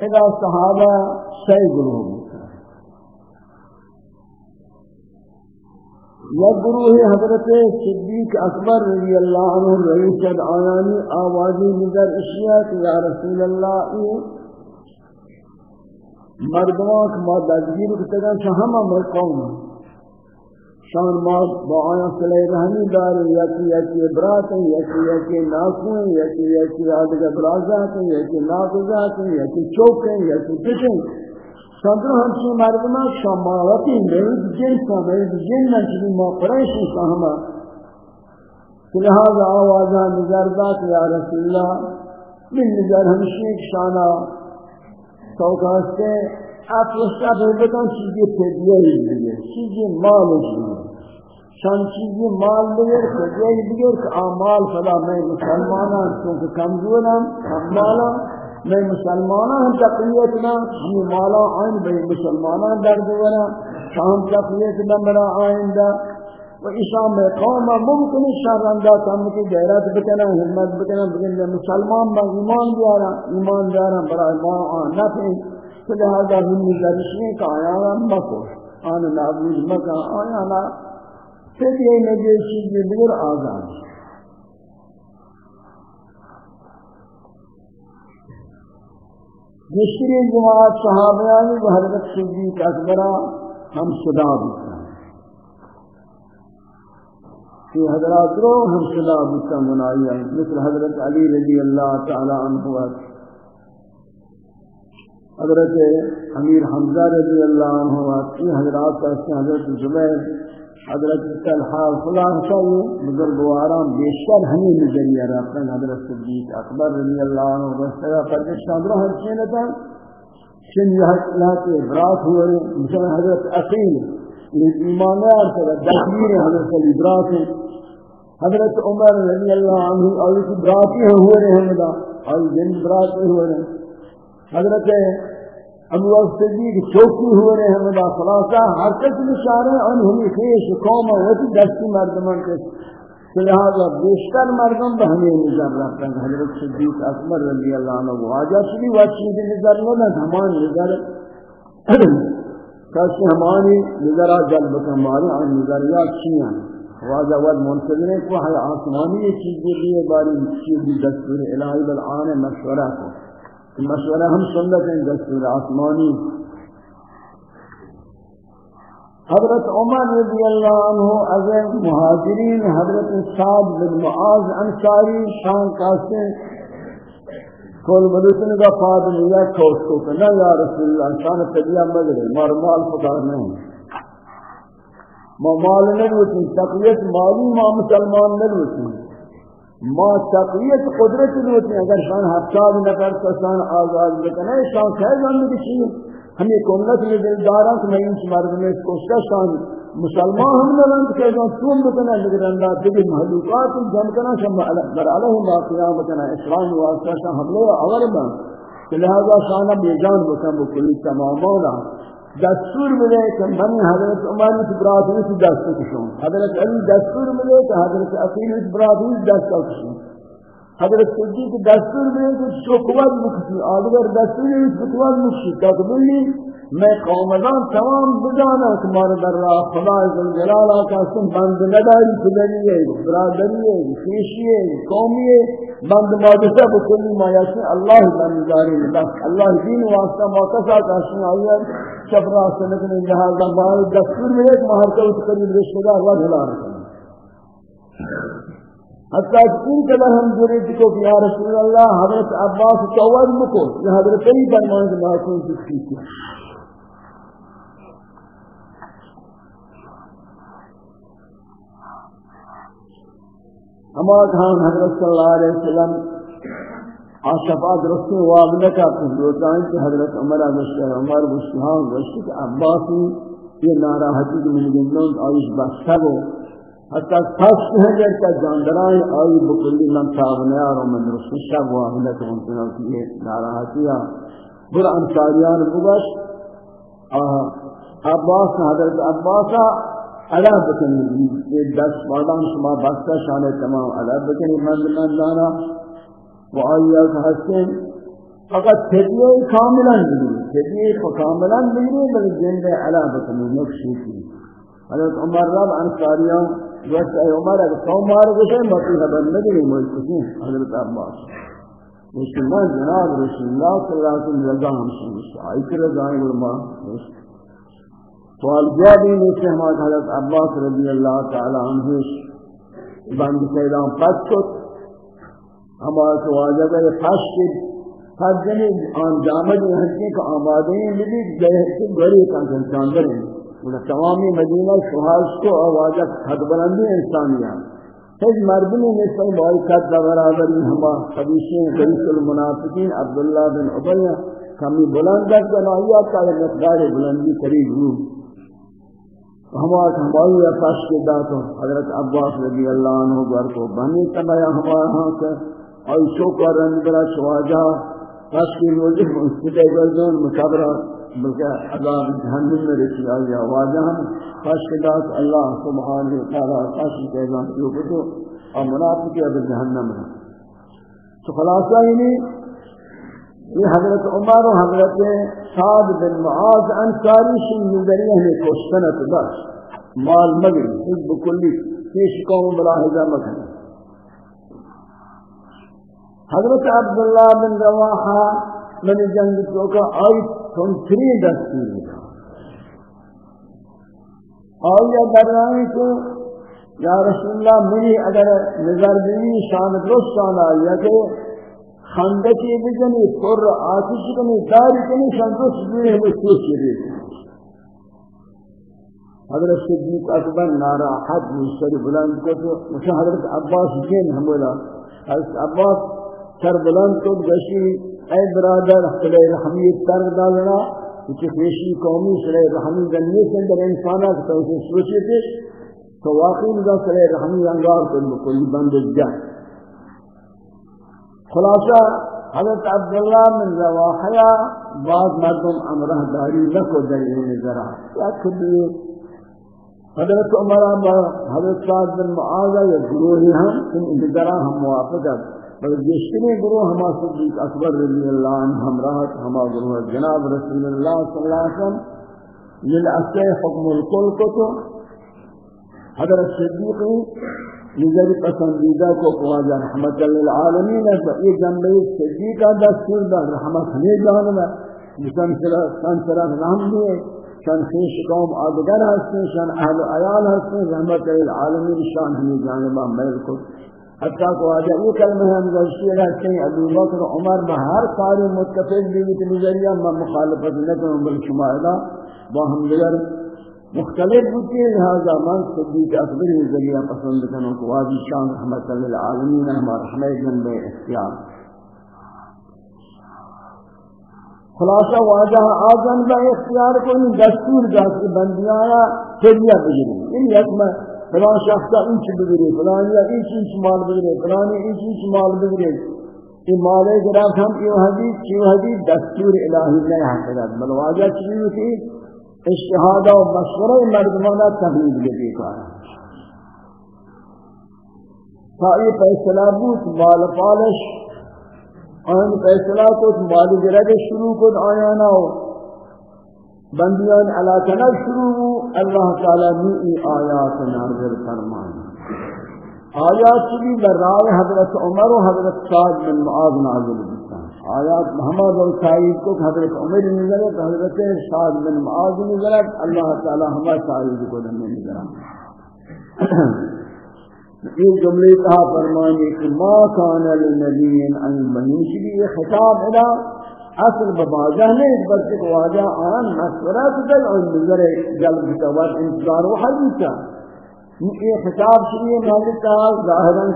[SPEAKER 1] اذا صحابہ سی گروہ یا گروہ حضرت صدیق اکبر رضی اللہ عنہ رئیس آیانی آوازی نظر اشیاء کہ یا رسول اللہ مردمان که ما دزگیر کتگن چه همه مرقوم شان ما با آیا صلی رحمی داره یکی یکی ابرات ہیں، یکی یکی ناکو ہیں، یکی یکی آدھگا برازات ہیں، یکی ناکوزات ہیں، یکی چوک ہیں، یکی پٹیں صدر ہمشی مردمان شماوتی مرد جنسا مرد جنن چلی ما قریشی ساہما لہذا آوازہ نظر دات یا رسول اللہ من نظر ہمشی شانہ توقعات سے آپ وستا بہتاں چیزی پیدیہ ہی دیئے چیزی مال دیئے شان چیزی مال دیئے پیدیہ ہی دیئے کہ آمال فلا میں مسلمانا چونکہ کمزورم مالا میں مسلمانا ہم تقریتنا ہمیں مالا آئین بھئی مسلمانا درد ورا شام تقریتنا مرا آئندہ و ایشان میں قوم ممکن شرندہ تم کی غیرت بکنا ہمت بکنا بکنا مسلمان با ایمان بیارا ایمان بیارا برای ما آن نفعی تو لہذا ہمی درشنی کا آیا مکو۔ آن نابود مکا، آیا نا۔ پھر یہ نبی چیز بگر آزان جماعت صحابیانی و حضرت صدیق اکبرہ ہم صدا بھی کہ حضرات رو ہم صدا بکا منائی ہیں۔ مثل حضرت علی رضی اللہ تعالی عنہ حضرت امیر حمزہ رضی اللہ عنہ یہ حضرات کا حضرت زبیر حضرت طلحہ فلان کا یہ بزرگ بیشتر ہمیں نظریہ رہتا ہے۔ حضرت صدیق اکبر رضی اللہ عنہ بستگا پردشتان رو ہم چینتا چن یہ کے ابراس ہوئے۔ مثلا حضرت اقیل ایمانیار سے دخیر حضرت علی ابراس حضرت عمر رضی اللہ عنہ اور اس براتی ہوئے رہے مدا اور جن براتی ہوئے رہے حضرت ابو وقت صدیق چوکی ہوئے رہے مدا خلاصہ ہر کس نشارے ان ہمی خیش قوم ہوتی دستی مردمان کے لہذا بیشتر مردم بہنے نظر رہتا ہے حضرت صدیق اکبر رضی اللہ عنہ واجہ سلی وچی بھی نظر نہ ہمان نظر۔ کسی ہمانی نظرہ جلب کماری عن نظریات چیئے واجہ ود منتظر ہے کہ آسمانی یہ چیزیں لیے باری چیز دستور الہی بالعان مشورہ کو۔ مشورہ ہم سنت ہیں دستور آسمانی۔ حضرت عمر رضی اللہ عنہ از مہاجرین حضرت سعد بن معاذ انصاری شان کاسے کول مدوسن کا فاضل یا کوس کو نہ یا رسول اللہ، شان تبیہ مگر مار مال پکار نہیں۔ ما مال نلوتی تقویت مالی ما مسلمان نلوتی ما تقویت قدرت نلوتی اگر شان حفظاد نکر سان آزاد بکنے شان خیر جاننے کی ہمیں کمنت میں دلداران کہ میں ان مرد میں اس کوشش شان مسلمان ہم نے لنگ کہ جو تم بکنے لگر انداز دیکھ محلوقات جن کنا شم بر علیہ ما قیامتنا اسلام واسطہ شان حملے اول میں لہذا شانہ بیجان بکن، بکلی تمامانا دستور ملے کہ من حضرت عمر اس برات میں دستور کشوں حضرت علی دستور ملے کہ حضرت عقیل اس برات میں دستور کشوں حضرت صدیق دستور ملے کہ شکوات مکشی، آدھگر دستور ملے کہ شکوات مکشی، تقبلی۔ میں قومدان تمام بجانا تمہارے در راہ خدا جلال آقا سن بند نداری کدری ہے، برادری ہے بند مادسہ بکلی مایاسی اللہ بنداری بس اللہ دین واسطہ موقع کاشن آئیے شب راہ سنکنے لہذا مہار دستور میں ایک مہار کا اس قریب رشتہ دار اللہ جلال رکھنے حتیٰ ان قدر ہم جرید کو کہ یا رسول اللہ، حضرت عباس چوار مکو یہ حضرت کئی فرمان کے محکوم کی تھی ہما کھان حضرت صلی اللہ علیہ وسلم آشفات رسول وابنہ کا کھلوتائیں کہ حضرت عمر عزیز عمر بسیحان رسول عباسی، یہ ناراحتی کی من جنون آئیش بستہ ہو حتی خاص ہے جب کا جاندرائیں آئی بکلی من تابنیار و من رسول شب وابنہ کا ممکنہ کی یہ ناراحتی ہے بر انساریان بگش عباس، حضرت عباسہ علا بکنی یہ دس مردان شما بستا شان تمام علا بکنی مند مندانا و آئیہ کا حسن فقط تھیئے کاملا بگری تھیئے کاملا بگری بل جنب علا بکنی نقشی کی حضرت عمر رب انصاریاں جیسے اے عمر، اگر سو مار گشے مطلب خبر نگری ملکسی حضرت عباس رسول اللہ جناب رسول اللہ صلی اللہ علیہ وسلم، رضا ہم سنشتا آئی کر رضائیں علماء رسول سوال سے ہمارے حضرت عباس رضی اللہ تعالی عنہ بند سیدان پس کت ہمارے سوال جگہ پس کت ہر جنی آن جامد حجی کا آمادے ہیں ملی جہر سے گھری کانسان چاندر ہیں۔ تمامی مدینہ سہاش کو آوازہ حد بلندی انسانیات ہج مردمی میں سے بائکت برابری ہما حدیثیں قریص المنافقین عبداللہ بن عبیہ، کمی بلندت بنائیا کا مقدار بلندی قریب ہو ہمارا ہماری اتاش کے داتوں حضرت عباس رضی اللہ عنہ گر کو بنی تمایا ہمارا ہاں سے۔ اور شوکر رنگ برا شواجہ تاش کے روزے مستقے گردون مصابرہ بلکہ عذاب جہنم میں رسی آیا واجہ ہم خاشقدات اللہ سبحانہ وتعالی خاشق ایزان کیوں کتو اور منافقی اب جہنم ہے۔ تو خلاصہ ہی نہیں یہ حضرت عمر و حضرت سعد بن معاذ انصاری شن نظریہ میں کوشتنت بس، مال مگری حزب کلی، پیش قوم ملاحظہ مکھن حضرت عبداللہ بن رواحہ من جنگ تو کا آئی تنتری دستور دیا آیا در رہے کو یا رسول اللہ، منی اگر نظر بینی شان درست شان آیا کہ خندکی بجنی پر آتش کنی داری کنی شان درست ہمیں سوچ دے حضرت صدیق اکبر ناراحت مشتری بلند کو تو مجھے حضرت عباس جن ہمولا حضرت عباس سر بلند کو گشی اے برادر صلی رحمی ترگ ڈالنا کچھ خیشی قومی صلی رحمی دنیا کے اندر انسانا کہ تو اسے سوچے تھے تو واقعی مجھا صلی رحمی انگار کر کوئی بند جائے خلاصہ، حضرت عبداللہ من رواحیہ بعض مردم امرہ داری لکو دلیل ذرا۔ یا کبھی حضرت عمرہ با حضرت سعد بن معاذہ یا گروہی ہم، ان ذرا ہم موافقت بل جشتنی گروہ ہما صدیق اکبر رضی اللہ عنہ ہمراہت ہما گروہ جناب رسول اللہ صلی اللہ علیہ وسلم۔ للعصی حکم الکل کو تو حضرت صدیقی نظر پسندیدہ کو قواجہ رحمت للعالمین ہے، تو یہ جنبی صدیقہ دستور دا، رحمت ہمیں جانبا جسن سرہ رحم دیئے شان خیش قوم آدگر ہستے شان اہل عیال ہستے، رحمت للعالمین شان ہمیں جانبا میل کو حتیٰ کو آجا یہ کلمہ ہم گوشتی رہتے ہیں، ابو بکر، عمر بہر سارے متفق بیوت نظریہ، میں مخالفت نکن بل شمائدہ۔ باہم دیگر مختلف ہوتی ہے لہذا من صدیق اکبر نظریہ پسند کنوں کو واجی شان رحمت للعالمین ہمارا حمید جنب اختیار خلاصہ واجہ آجن با اختیار کو دستور جاتی بندیاں چلیہ بجری ان یک میں فلان شخص کا انچ بگرے فلان یا انچ انچ مال بگرے فلان انچ انچ مال بگرے یہ مال گراف ہم یہ حدیث یہ حدیث دستور الہی نہیں حقیقت بل واجہ چیز تھی اشتہادہ و مشورہ مردمانہ تحلیل لگے کا تا ہاں، فیصلہ بود، مال پالش، آن فیصلہ کو مال گرد شروع کو آیا نہ ہو۔ بندیان علا کنک شروع اللہ تعالی نئی آیات نازل فرمائے آیات چلی برائے حضرت عمر و حضرت سعد بن معاذ نازل بتا آیات محمد و سعید کو حضرت عمر نزلت حضرت سعد بن معاذ نزلت اللہ تعالی ہمارے سعید کو دنے نزلت یہ جملے کہا فرمائے کہ ما کان للنبی ان بنی خطاب ادا اصل بواجہ نے اس بچے کو واجہ آن مشورہ دل اور نظر جلب کتوار انتظار و حدیثہ یہ خطاب شریع محلتا ظاہراً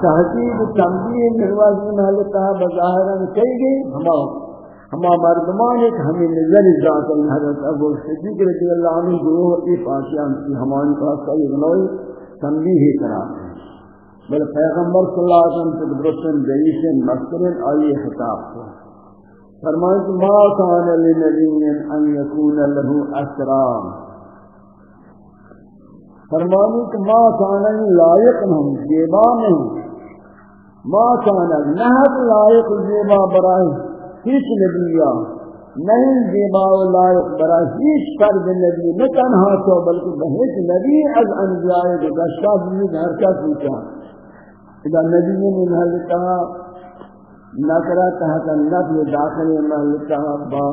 [SPEAKER 1] تحقیق تنبیہ نرواز محلتا بظاہراً کئی گئی۔ ہما ہما مردمان ایک ہمیں نظر ذات حضرت ابو صدیق رضی اللہ عنہ گروہ ای پاسیان کی ہمانی پاس کا یہ بنوئی، تنبیہ کرا بل پیغمبر صلی اللہ علیہ وسلم تقدرسن جیسن مسترن آئی خطاب کو۔ فرمائے کہ ما کان لنبی ان یکون له اسرار۔ فرمائے کہ ما کان لائق نہیں جیبا نہیں۔ ما کان نہت لائق جیبا برائے ہیچ نبیہ نہیں جیبا و لائق برائے ہیچ فرد نبی، نہ تنہا تو، بلکہ بہت نبی از انبیاء گزشتہ بھی حرکت ہوتا اذا نبی نے محلتا نکرہ تحت النفی داخل محلتا با،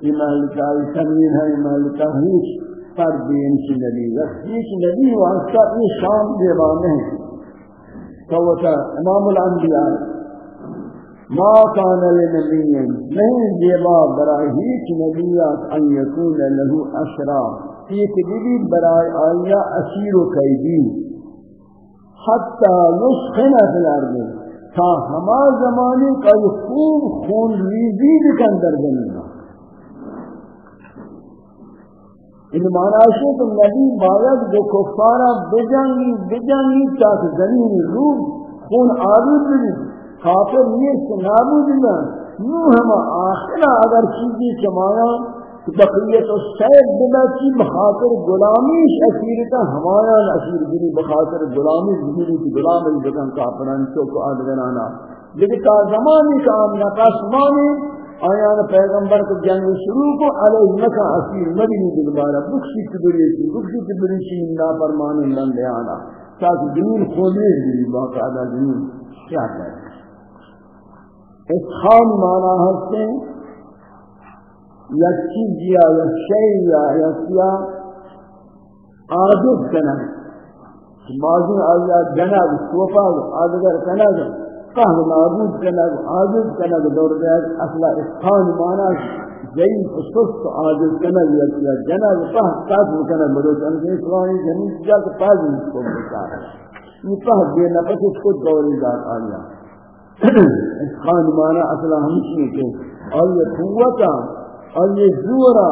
[SPEAKER 1] یہ محلتا تنوین ہے محلتا ہیچ۔ پر دین کی نبی ہیچ نبی واسطہ یہ شام دیوان ہے تو وہ امام الانبیاء ما کان لنبی نہیں دیوا برای ہیچ نبیات ان یکون له اشرا۔ یہ کبھی برای آیا اسیر و قیدی۔ حتی یسخن فی الارض۔ تا ہما زمانی کا خوب خون ریزی بکن در زمین ان معنی ہے کہ نبی باید جو کفارہ بجنگی بجنگی تاک زمین روح خون آلود بھی کافر نیست نابود بھی نو ہم آخرہ اگر چیزی چمانا بقیت و سید بلا کی بخاطر غلامیش اسیرتا ہمارا اسیر بنی بخاطر غلامی بنی کی غلامی بکن کافران چوک آدگرانا لیکن تا زمانی کا آمنا قاسمانی آیان پیغمبر کو جنگ شروع کو علیہ مکہ اسیر مدنی دلبارہ بکشی کبری کی بکشی کبری کی نا فرمان اللہ لے آنا تاکہ جنون خونے بھی باقاعدہ جنون کیا کرے اس خان مانا ہستے یک چیز یا یک شئی یا یک یا آدھر کنن مازن آیا جناب سوپا آدھگر کنن قہر نابود کنن آدھر کنن دور دیت اصلا اسخان مانا ضعیف سست آدھر کنن یک یا جناب قہر قاسم کنن مدوش انکہ اسلامی جمعی جا کہ پاز اس کو بتا یہ قہر بے نفس اس کو دوری ذات آیا اسخان مانا اصلا ہمشی کے اور یہ قوتا اور یہ زورا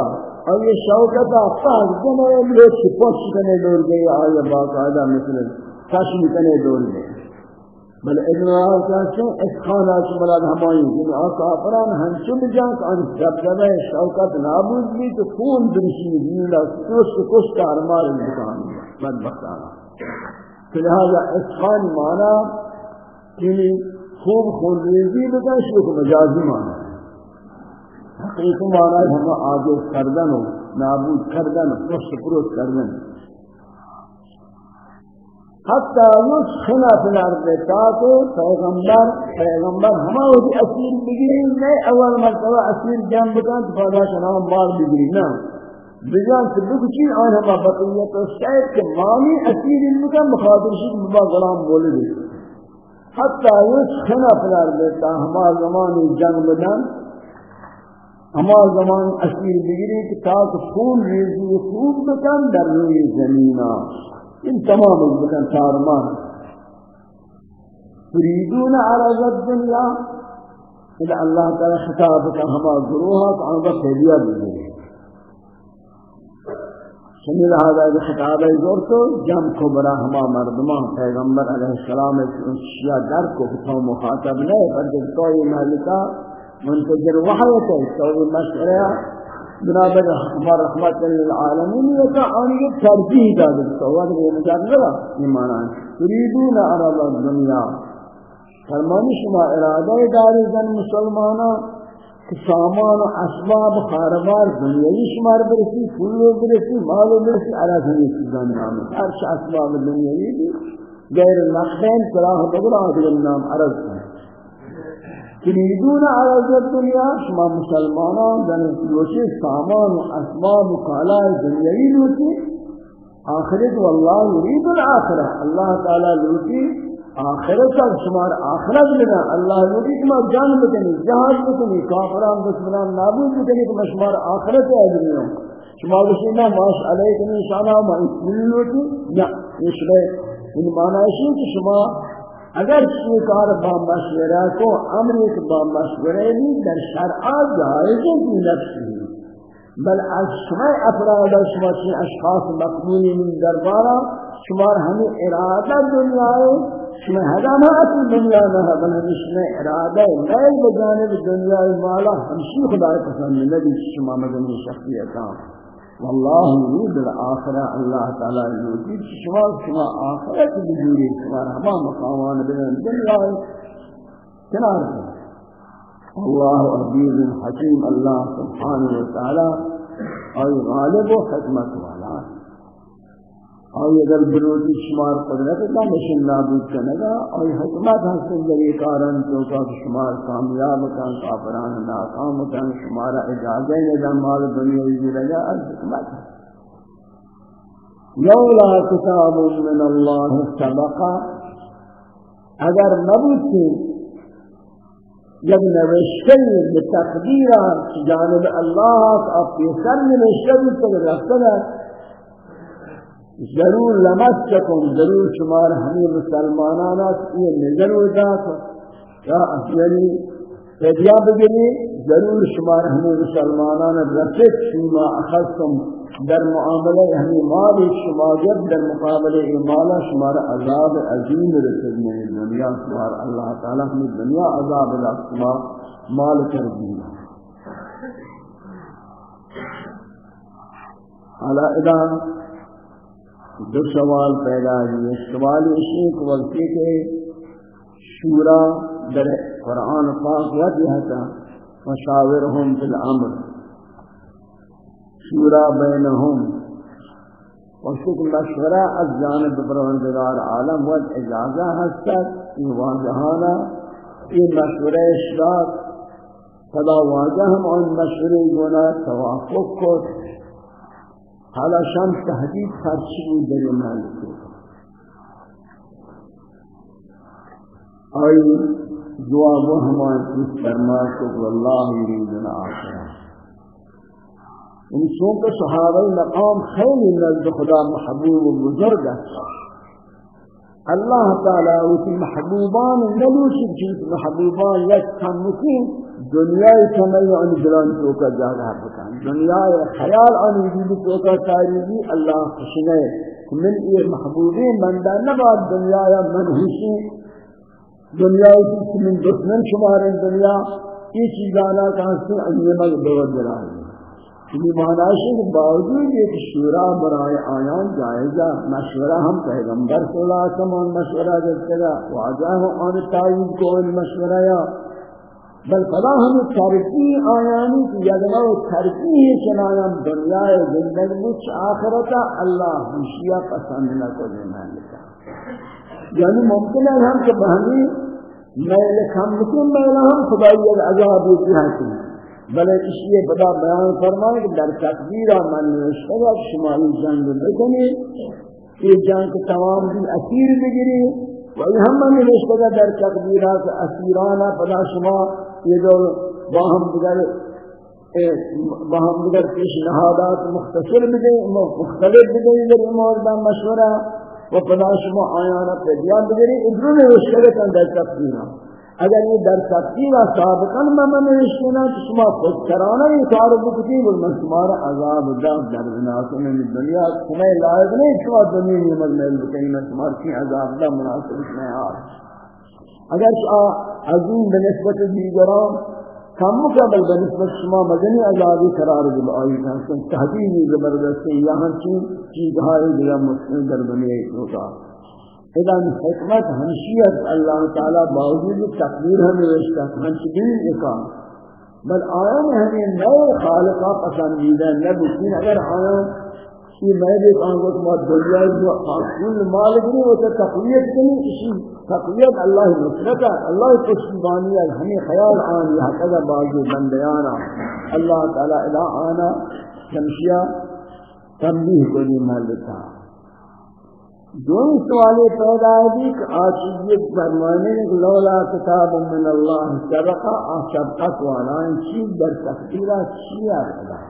[SPEAKER 1] اور یہ شوکتا پاک جمعہ لوگ کی پوچھ کنے دور گئی، آیا باقاعدہ مثل کشم کنے دور گئی. بل ابن آل کہتے ہیں اس خانہ سے مراد ہمائی جن یعنی آقا فران ہنچو بجان کہ ان جب جمع شوکت نابود بھی تو خون درشی دیلا کس کس کا ارمار انتقام بدبخت آنا کہ لہذا اس خان مانا کہ خوب خون ریزی بکن شوک مجازی مانا۔ حقیقی معنی ہم آگے کردن و نابود کردن ہو پشت پروت کردن۔ ہو حتی یوش خنا فی الارض تاکو پیغمبر پیغمبر ہما ہوتی اسیر بگیری نہیں اول مرتبہ اسیر جان بکن تو فادا شنام مال بگیری نا بجان سے بکچین آن ہما بقیت و شاید کہ مامی اسیر بکن مخاطر شد مبا غلام بولے دی حتی یوش خنا فی الارض تا ہما زمانی جنگ بدن زمان اسیر بگری کہ تاک خون ریزی خوب بکن در روی زمینہ إن تمام بکن تارمان. تريدون عرض الدنيا إلى الله؟ تعالی خطاب کا ہما گروہ کا بس ہدیہ دے سمجھ هذا ہے خطاب ہے زور تو جم کو برا ہما مردمان. پیغمبر علیہ السلام اشیاء در کو تو مخاطب نہیں پر جب تو یہ مالکہ منتظر وحی ہے تو مسئلہ بنابر ہمارا رحمت للعالمین یہ کہ ان یہ ترجیح دا دیتا ہوا یہ مجادلہ یہ معنی ہے۔ تريدون عرض الدنیا فرمانی شما ارادہ داری زن مسلمانا کہ سامان و اسباب خاربار دنیای شمار برسی پھولو برسی مالو برسی علا دنیا چیزان نام ہر اسباب دنیای بھی غیر نقدین صلاح بگرہ دیگر نام عرض ہے تريدون على الدنيا شما مسلمانان دن لوشی سامان و اسباب و کالای دنیای لوٹی آخرت والله يريد الاخره الله تعالى لوٹی آخرت کا شمار آخرت بنا اللہ لوٹی شما جان بکنی جہاد بکنی، کافران دشمنان نابود بکنی کہ شمار آخرت ہے دنیا. شما بشینا ماش علیکم شانا ما اسمی لوٹی نا یہ ان معنی ہے کہ شما اگر این با مشورہ کو امری ایک با مشوره بی در شرع جایز کی نفسی. بل از شما افراد و شما چین اشخاص مقبولی من شمار شما همی اراده دنیا شما هدام هات دنیا نه بل همی شما اراده میل بجانب دنیا مالا همشی خدا پسند نبی شما مدنی شخصیتان. والله يريد الآخرة الله تعالى يريد شما شما آخرة بجوري شما رحمة مقامان بين الدنيا كنار الله عزيز حكيم الله سبحانه وتعالى أي غالب وحكمة آیا در بلوتی شمار قدرت دانشن نابود کنگا آیا حکمت هستن در ایک آران توقع شمار کامیاب کن کافران ناکام کن شمار اجازه ندن مال دنیای زیرگا از حکمت لولا کتاب من الله سبقا اگر نبود که جب نوشته به تقدیر جانب الله آپ یہ سر نوشته تو رفتن ضرور لمستکم ضرور شما را همین مسلمانان است یہ نظر ادا یا یعنی فدیا بگیری ضرور شما را همین مسلمانان رسید شما اخذتم در معامله همین مال شما جب در مقابله مالا شما را عذاب عظیم رسد من دنیا شما را اللہ تعالی ہمیں دنیا عذاب اللہ شما مال کر على اذا دو سوال پیدا ہوئے سوال اسی کو وقتی کے شورا در قرآن پاک وجہ تھا مشاورہم فی الامر شورا بینہم۔ وقتی کہ مشورہ از جانب پروردگار عالم ود اجازہ ہستت یہ واضحانا یہ مشورہ اشراق فلا واجہ ہم ان مشورے گونا توافق کو حالا شام تحدید خرچی بود در مالک. آئی جواب ہمارے اس فرما کو واللہ یریدنا آخرہ ان چونکہ صحابہ مقام خیلی نزد خدا محبوب و بزرگ ہے اللہ تعالی اسی محبوبان نلوشی چیز محبوبان یک کم مکین دنیای سمئی ان دلان چوکا جاگا بکان دنیای خیال ان وجود چوکا تاریخی اللہ خوشنے من یہ محبوبی مندہ نباد دنیا من حسی دنیای کی من دشمن شمارن دنیا. یہ چیزانا کہاں سے انیمہ دور دلائی یہ معنی ہے کہ باوجود ایک شورا برائے آیان جائزہ. مشورہ ہم پیغمبر صلی اللہ علیہ وسلم مشورہ دیتے گا. واجہ ہوں ان تعین کو ان مشورہ یا بل فلا ہم ترکی آیانی کی یدنو ترکی ہی چنانم دنیا زندگ مچ آخرتا اللہ ہمشیہ پسند نہ کو دینا لکھا یعنی ممکن ہے ہم کہ بہنی میل کمکن میل ہم خدای عذاب ہوتی ہے بلے اس لیے بڑا بیان فرمائے کہ در تقدیرہ من نوشتگا شمالی جنگ بکنی یہ جنگ تمام دن اسیر بگری۔ و ہم من نوشتگا در تقدیرہ اسیرانہ پدا شما یہ جو باہم دیگر باہم دیگر پیشنہادات مختصر بدے مختلف بدے در موردہ مشورہ و پدا شما آیانا پیدیان بگری ادرو میں وشکرت اندر تفسیرہ اگر یہ در تفسیرہ سابقا ممن رشتنا تو شما خود کرانا یہ تعرف بکتی بل من شمارا عذاب دام در بناسن من دنیا سمیں لائق نہیں، شما دنیا میں مدمیل بکنی میں شمار کی عذاب دام مناسب اس میں آر اگر عظیم بنسبت دیگران کم مقابل بنسبت شما مدنی عذابی قرار دل آئی تحسن تحدیدی زبردستی یہاں چین چیزہائی دل مسلم در بنی ہوتا اذن حکمت ہمشیت اللہ تعالی باوجود تقدیر ہمیں رشتہ ہمشدین اکام بل آیا میں ہمیں نئے خالقہ پسندیدہ نبسین اگر آیا یہ میں بھی کہاں گا کہ دنیا جو کل مالک نہیں ہوتا تقویت نہیں، اسی تقویت اللہ نصرت اللہ پشتبانی ہے، ہمیں خیال آن یہ قدر بازو بندیانا اللہ تعالی الہ آنا، شمشیہ تنبیح کو نہیں مالتا دون سوالے پیدا ہے کہ آجیت فرمانے لولا کتاب من اللہ سبقا آشبقت والا چیز در تقدیرہ چیئر اللہ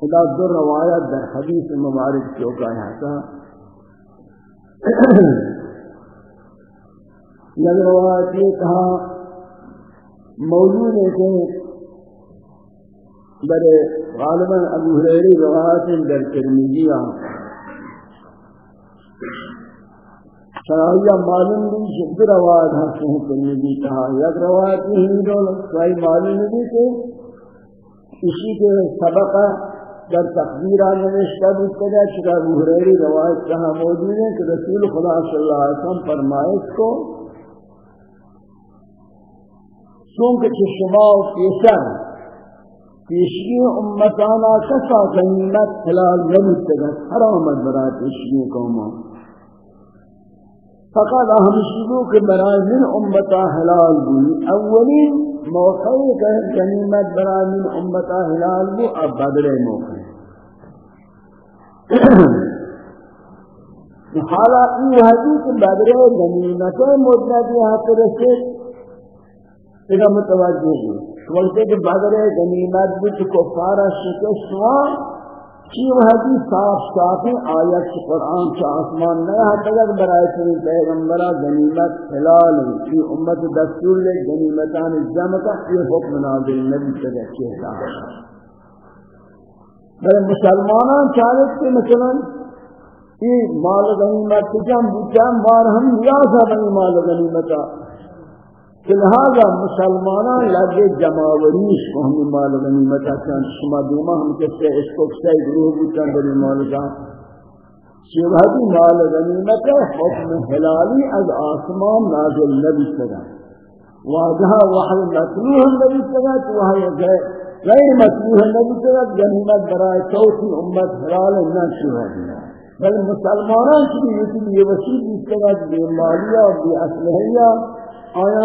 [SPEAKER 1] خدا دو روایت در حدیث مبارک چوکا ہے۔ تھا یک روایت یہ کہا موجود ہے کہ در غالباً ابو حریری روایت در ترمیزیہ شرائیہ معلوم بھی شد روایت حسن ترمیزی کہا یک روایت یہ ہی دولت سوائی معلوم بھی کہ اسی کے سبق در تقدیر نوشتہ بود کدا چکا ابو روایت کہاں موجود ہے کہ رسول خدا صلی اللہ علیہ وسلم فرمائش کو چونکہ کہ شما و پیشن پیشگی امتانا کسا غنیمت حلال نبود کدا حرامت برای پیشگی قوما فقط اہم شروع کے برای من امتا حلال بوئی اولین موقعی کہ غنیمت برای من امتا حلال بو اب بدر موقع. حالا این حدیث بدر غنیمت مدت حق رسید. اذا متوجہ ہے وقت کہ بدر غنیمت بھی تو شکست ہوا چی وحدی صاف صاف آیت قرآن چا آسمان نیا تگر برای چنی پیغمبرہ غنیمت حلال کی امت دستور لے غنیمتان جمعتا یہ حکم نازل نبی تگر چہتا بلے مسلمانان چاہت کے مثلا یہ مال غنیمت جم بچم بار ہم نیازہ بنی مال غنیمتا لہذا مسلمانان لگے جماوریش کو ہمیں مال غنیمت آسان شما دوما ہم کسے اس کو کسے گروہ بوتن بلی مال جان شبہتی مال غنیمت حکم حلالی از آسمان نازل نبی سگا واجہا وحی مطلوح نبی سگا تو وحی غیر۔ غیر مطلوح نبی سگا غنیمت یعنی برائے چوتھی امت حلال نہ شبہتی بل مسلمانان کی یہ وسیع بیسگا بے مالیہ و بے اسلحیہ، آیا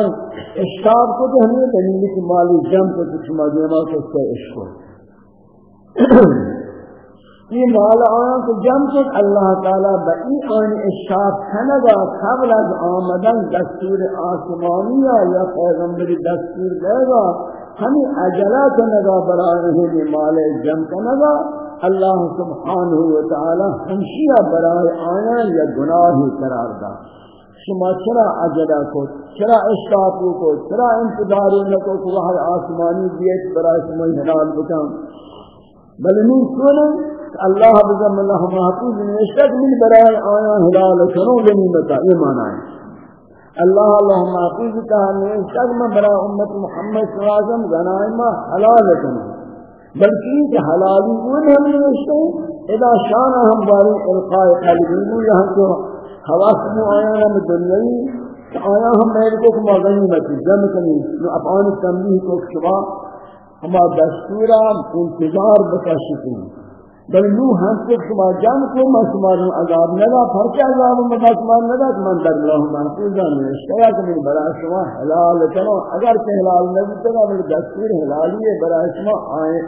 [SPEAKER 1] اشتاب کو تو ہمیں یعنی دلیل کی مالی جم کو کچھ مجمع کو اس کا عشق یہ مال آیا تو جم کو اللہ تعالیٰ بئی آن اشتاب کھنگا قبل از آمدن دستور آسمانیہ یا پیغمبر دستور دے گا۔ ہمیں عجلات نگا برائے ہیں مال جم کنگا اللہ سبحانہ وتعالی ہمشیہ برائے آیا یا گناہی قرار دا شما چرا عجلہ کو، چرا اشتاقو کو، چرا انتظارو نکو کو وحی آسمانی دیت برای شما حلال بکن۔ بل نور سونا اللہ بزم اللہ محفوظ نشتک من برای آیا حلال کنو غنیمتا یہ مانا ہے۔ اللہ اللہ محفوظ کہا نشتک من برای امت محمد صلی اللہ علیہ وسلم غنائمہ حلال کنو بلکہ کہ حلالی اون ہم نشتے اذا شانا ہم باری القاء قلبی یہاں کو حواس میں آیا ہم دنیای آیا ہم میرے کو کما غنیمت جمع کنی، نو افعان تنبیہ کو شبا ہما دستورا انتظار بتا شکیں بل نو ہم سے شما جمع کو ما شما رو عذاب ندا فرق عذاب مدا شما ندا من در اللہ محفوظا نشتیا کنی برا شما حلال کنو اگر کہ حلال نبی تگا میرے دستور حلالی ہے برا شما آئے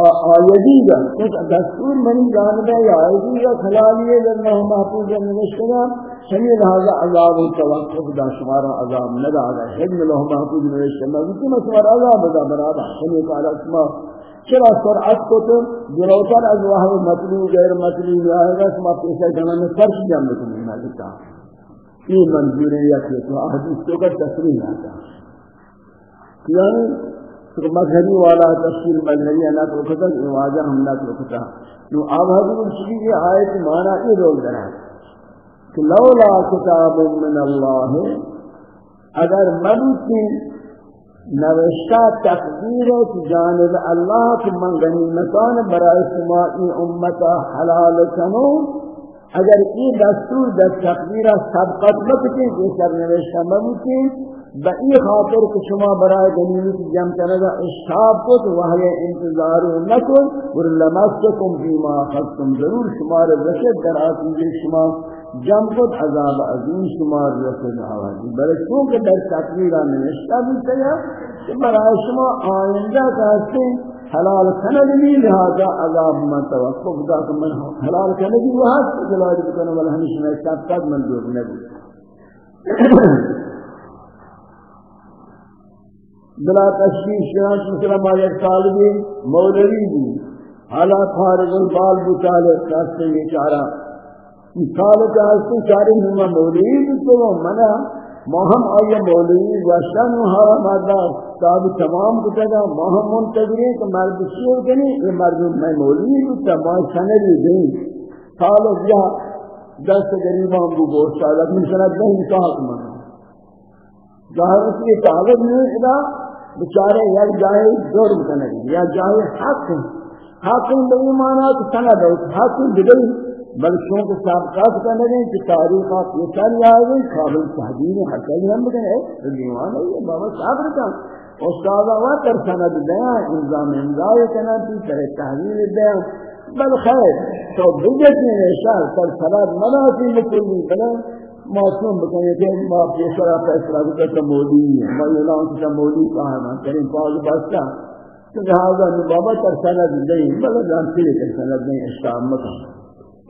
[SPEAKER 1] آیدی گا۔ کچھ دستور منی جانبہ یا آیدی گا خلالی ہے لنہ محفوظ نوشتنا سمی لہذا عذاب و توقف دا شمارا عذاب ندا آگا حجم لہ محفوظ نوشتنا کسی میں شمار عذاب دا برابا سمی قال اسما چرا سرعت کو تو جلوتر از واحد مطلوب غیر مطلوب آئے گا سما پیسہ جانا میں فرش جام لکنی مالکا یہ منظوریت ہے تو حدیث یعنی تو کا تصریح آتا یعنی مذہبی والا تفسیر مذہبی نہ تو کتا کہ واجہ ہم نہ تو کتا نو اب حضرت شری یہ آیت مانا یہ رول درا کہ لولا کتاب من اللہ، اگر مبتی نوشتہ تقدیر کی جانب اللہ کی من غنیمتان برای سمائی امتا حلال کنو اگر یہ دستور در تقدیر سبقت بکتی جیسر نوشتہ مبتی بئی خاطر کہ شما برای غنیمت جمع کرنا اشتاب کو تو وحی انتظار نکن. ور لمسکم فیما خستم. ضرور شما رسد در آسیج شما جمع کو عذاب عظیم شما رسد آوازی بلکہ چونکہ در تقریرہ میں اشتاب تیا کہ برای شما آئندہ کہتے حلال کنگی لہذا عذاب من توقف دا کہ من حلال کنگی وہاں سے جلال بکنے والا ہمیشہ میں اشتاب تک من دور نبی بلا تشریح شران مثلا مالی طالبی مولوی بھی حالا خارج البال بچالے کاستے یہ چارہ مثال کاستے چارے ہما مولوی بھی تو منا مہم آیا مولوی وشن ہارا مادہ صاحب تمام کتا گا مہم منتظری تو مرد شیئر کنی، یہ مرد میں مولوی بھی تو ماں سنری دیں طالب یا دست گریبان بو گوشتا لیکن سنت نہیں کہا کمانا ظاہر اس لیے طالب نہیں ادا بیچارے یا جائے دور مکنے یا جائے حق۔ حق بے ایمانات سند ہے، حق بدل۔ بلکہ کو سابقات کرنے ہیں کہ تاریخات یہ ساری آئے گئی قابل تحدید حقی ہم بکنے ہیں دیوان ہے، یہ بابا صابر کا استاد آوا تر سند دیا انظام انضائی کنا تی تر تحویل دیا بل خیر، تو بجت میں اشار تر سند مناسی مکلی بلا معصوم بکنے کہ ما پیسرا فیصلہ کو کہ مودی ہے ما اعلان کہ مودی کہا نا کریں فاض باستا کہ لہذا بابا تر سند نہیں، بلکہ جان سے کر سند نہیں اشتام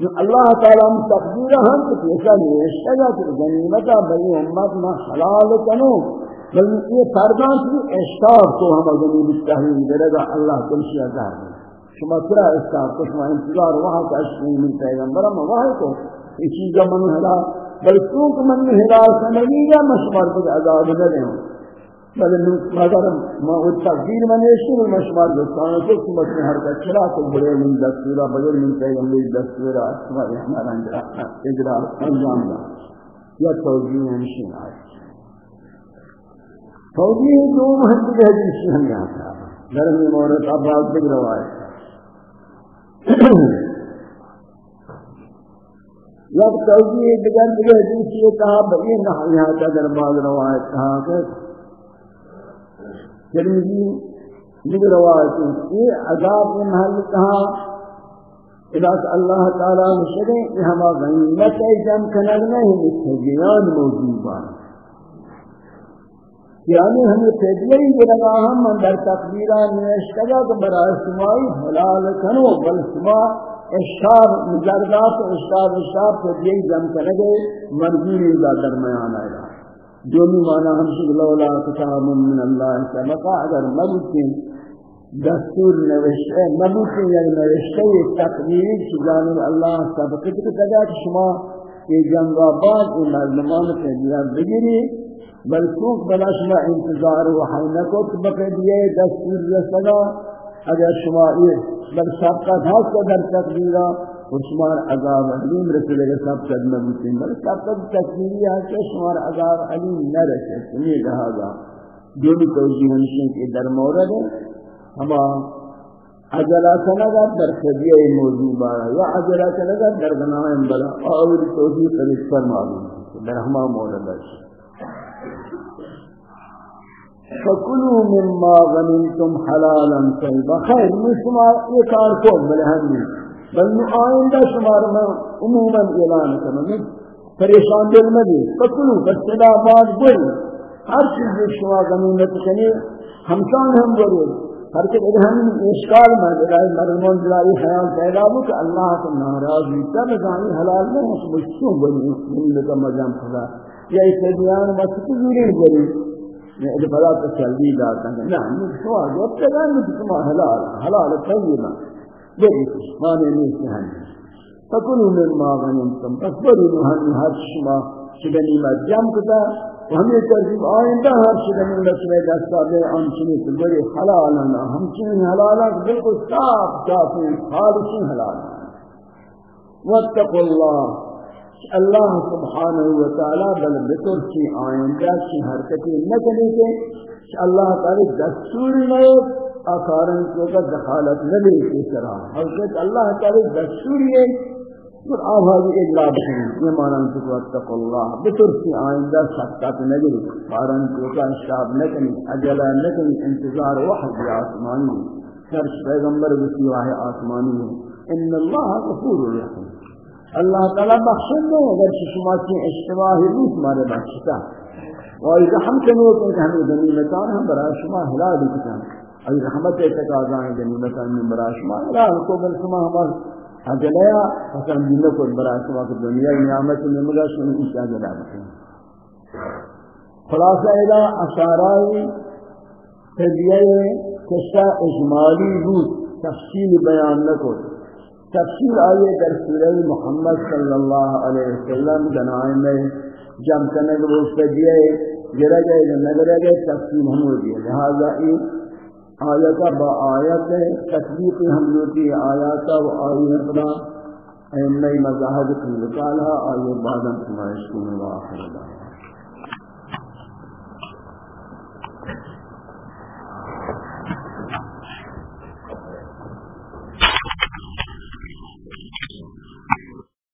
[SPEAKER 1] مت اللہ تعالی مستقبیر ہم کہ ایسا نہیں اشتگا کہ غنیمت بنی امت میں حلال کنو، بل یہ فردان کی اشتاب کو ہم غنیمت تحویل دے گا، اللہ کل شیء دار شما ترى استاذ شما انتظار وہاں کا اشنی من پیغمبر ما وہاں کو یہ چیز من ہلا بل سوک من ہلا سنگی یا مشمار کو عذاب نہ دیں بل مگر ما وہ تقدیر من یشی مشمار دوستان کو سمجھ میں ہر کا چلا تو بڑے من دستورا بغیر من پیغمبر دستورا اسما احمد اجرا انجام دا۔ یا توجیہ ہمشین آئے۔ توجیہ دو محمد حدیث ہم یہاں تھا۔ درمی مورد عباس بگ روایت یک توجیہ دیگر دیگر حدیث یہ کہا بئی نحو یہاں کا در بعض روایت کہا کہ ترمذی دیگر روایت یہ عذاب میں محل کہا اذا اللہ تعالی مشکے کہ ہما غنیمت جم کنگ نہیں مستجیان موجود بارا یعنی ہمیں فیدیئی کے لگا، ہم در تقدیران نوشتگا کہ برای سمائی حلال کنو بل سما اشار مجردات و اشار اشار فیدیئی جم کرگے مرگیر دا درمیان آئے۔ دومی مانا ہمشی لولا کتاب من اللہ سبقا اگر ممکن دستور نوشته ممکن یک یعنی نوشته تقریری که جانب الله سبقی کتگا که شما یہ جنگ آباد این مردمان تیدیان بگیری. بلکوک بلا شما انتظار و حینکو که بقیدیه دستور رسدا اگر شما بر سبقت هست در تقریرہ و شما عذاب علیم رسول رسولے گا سبقت نبوتیں بل سبقت تقدیری ہے کہ شما عذاب علیم نہ رسے سنی لہذا جو بھی توجیہ ہمشن کے در مورد ہے ہما عجلہ سنگا در خدیہ موضوع بارا. یا عجلہ سنگا در گناہ بلا اور توجیہ قریب پر معلوم در ہما مورد ہے فکلوا مما غنیتم حلالا طیبا. خیر میں شما یہ کار کو بلے ہم بل آئندہ شمار میں عموما اعلان کرنا میں پریشان دل میں دی فکلوا فسدا بعد بل ہر چیز شما غنیمت کنی ہمشان ہم بولے ہر کے اگر ہم اشکال میں دلائی مرمون دلائی خیال پیدا ہو کہ اللہ کو ناراض بھی تب زانی حلال نہیں ہے مجھ کیوں بلی من کا مجام خدا یا اس بیان مسجد ضرور بلی يعني فلا تسلي لا نعم سؤال وابتدأ أن تسمى حلال حلال طيبا جيد ما نميس نهن فكلوا مما غنمتم پس فاصبروا نهن هر شما شبني ما جام كتا وهم يترجم آئندہ ہر شبنی لسمے دستا بے ہم چنی تو بڑی حلالا ہم چنی حلالا بالکل صاف صافی خالصی حلالا واتقوا الله اللہ سبحانہ و تعالی بل بطر کی آئندہ کی حرکتیں نہ کرنے کے اللہ تعالی دستور میں آکارن کو کا دخالت نہ دے اس طرح حضرت اللہ تعالی دستور یہ اور آبادی اجلاب ہیں یہ مانا ان کو اتق اللہ۔ بطر کی آئندہ سکتات نہ دے۔ فارن کو کا شاب نہ کرنے اجلہ نہ کرنے انتظار وحد آسمانی۔ سرش پیغمبر بسی واہ آسمانی ان اللہ غفور رحیم اللہ تعالی بخشن دے، اگر شما کی اشتباہ روز مارے بخشتا۔ اور رحم کرنے کو کہ ہمیں غنیمتان ہم برای شما حلال کتا۔ ای رحمت تقاضا ہے غنیمتان میں برای شما. حلال کو بل شما ہمار اجلیا حسن دین کو برای شما کی دنیا نعمت میں مگا شما اس اجلا بکن. خلاصہ الہ اشارائی تدیئے کشا اجمالی روز تفصیل بیان نہ کو تفصیل آئیے در سورہ محمد صلی اللہ علیہ وسلم جنائے میں جم کرنے کے روز پہ گرہ گئے جنہ گرہ گئے، تفصیل ہم ہو دیئے. لہذا این آیتا با آیت تطبیق ہم لوٹی آیاتا و آیت اپنا ایم نئی مذاہد کی وکالہ آئیے بادم سمائش کو میں آخر اللہ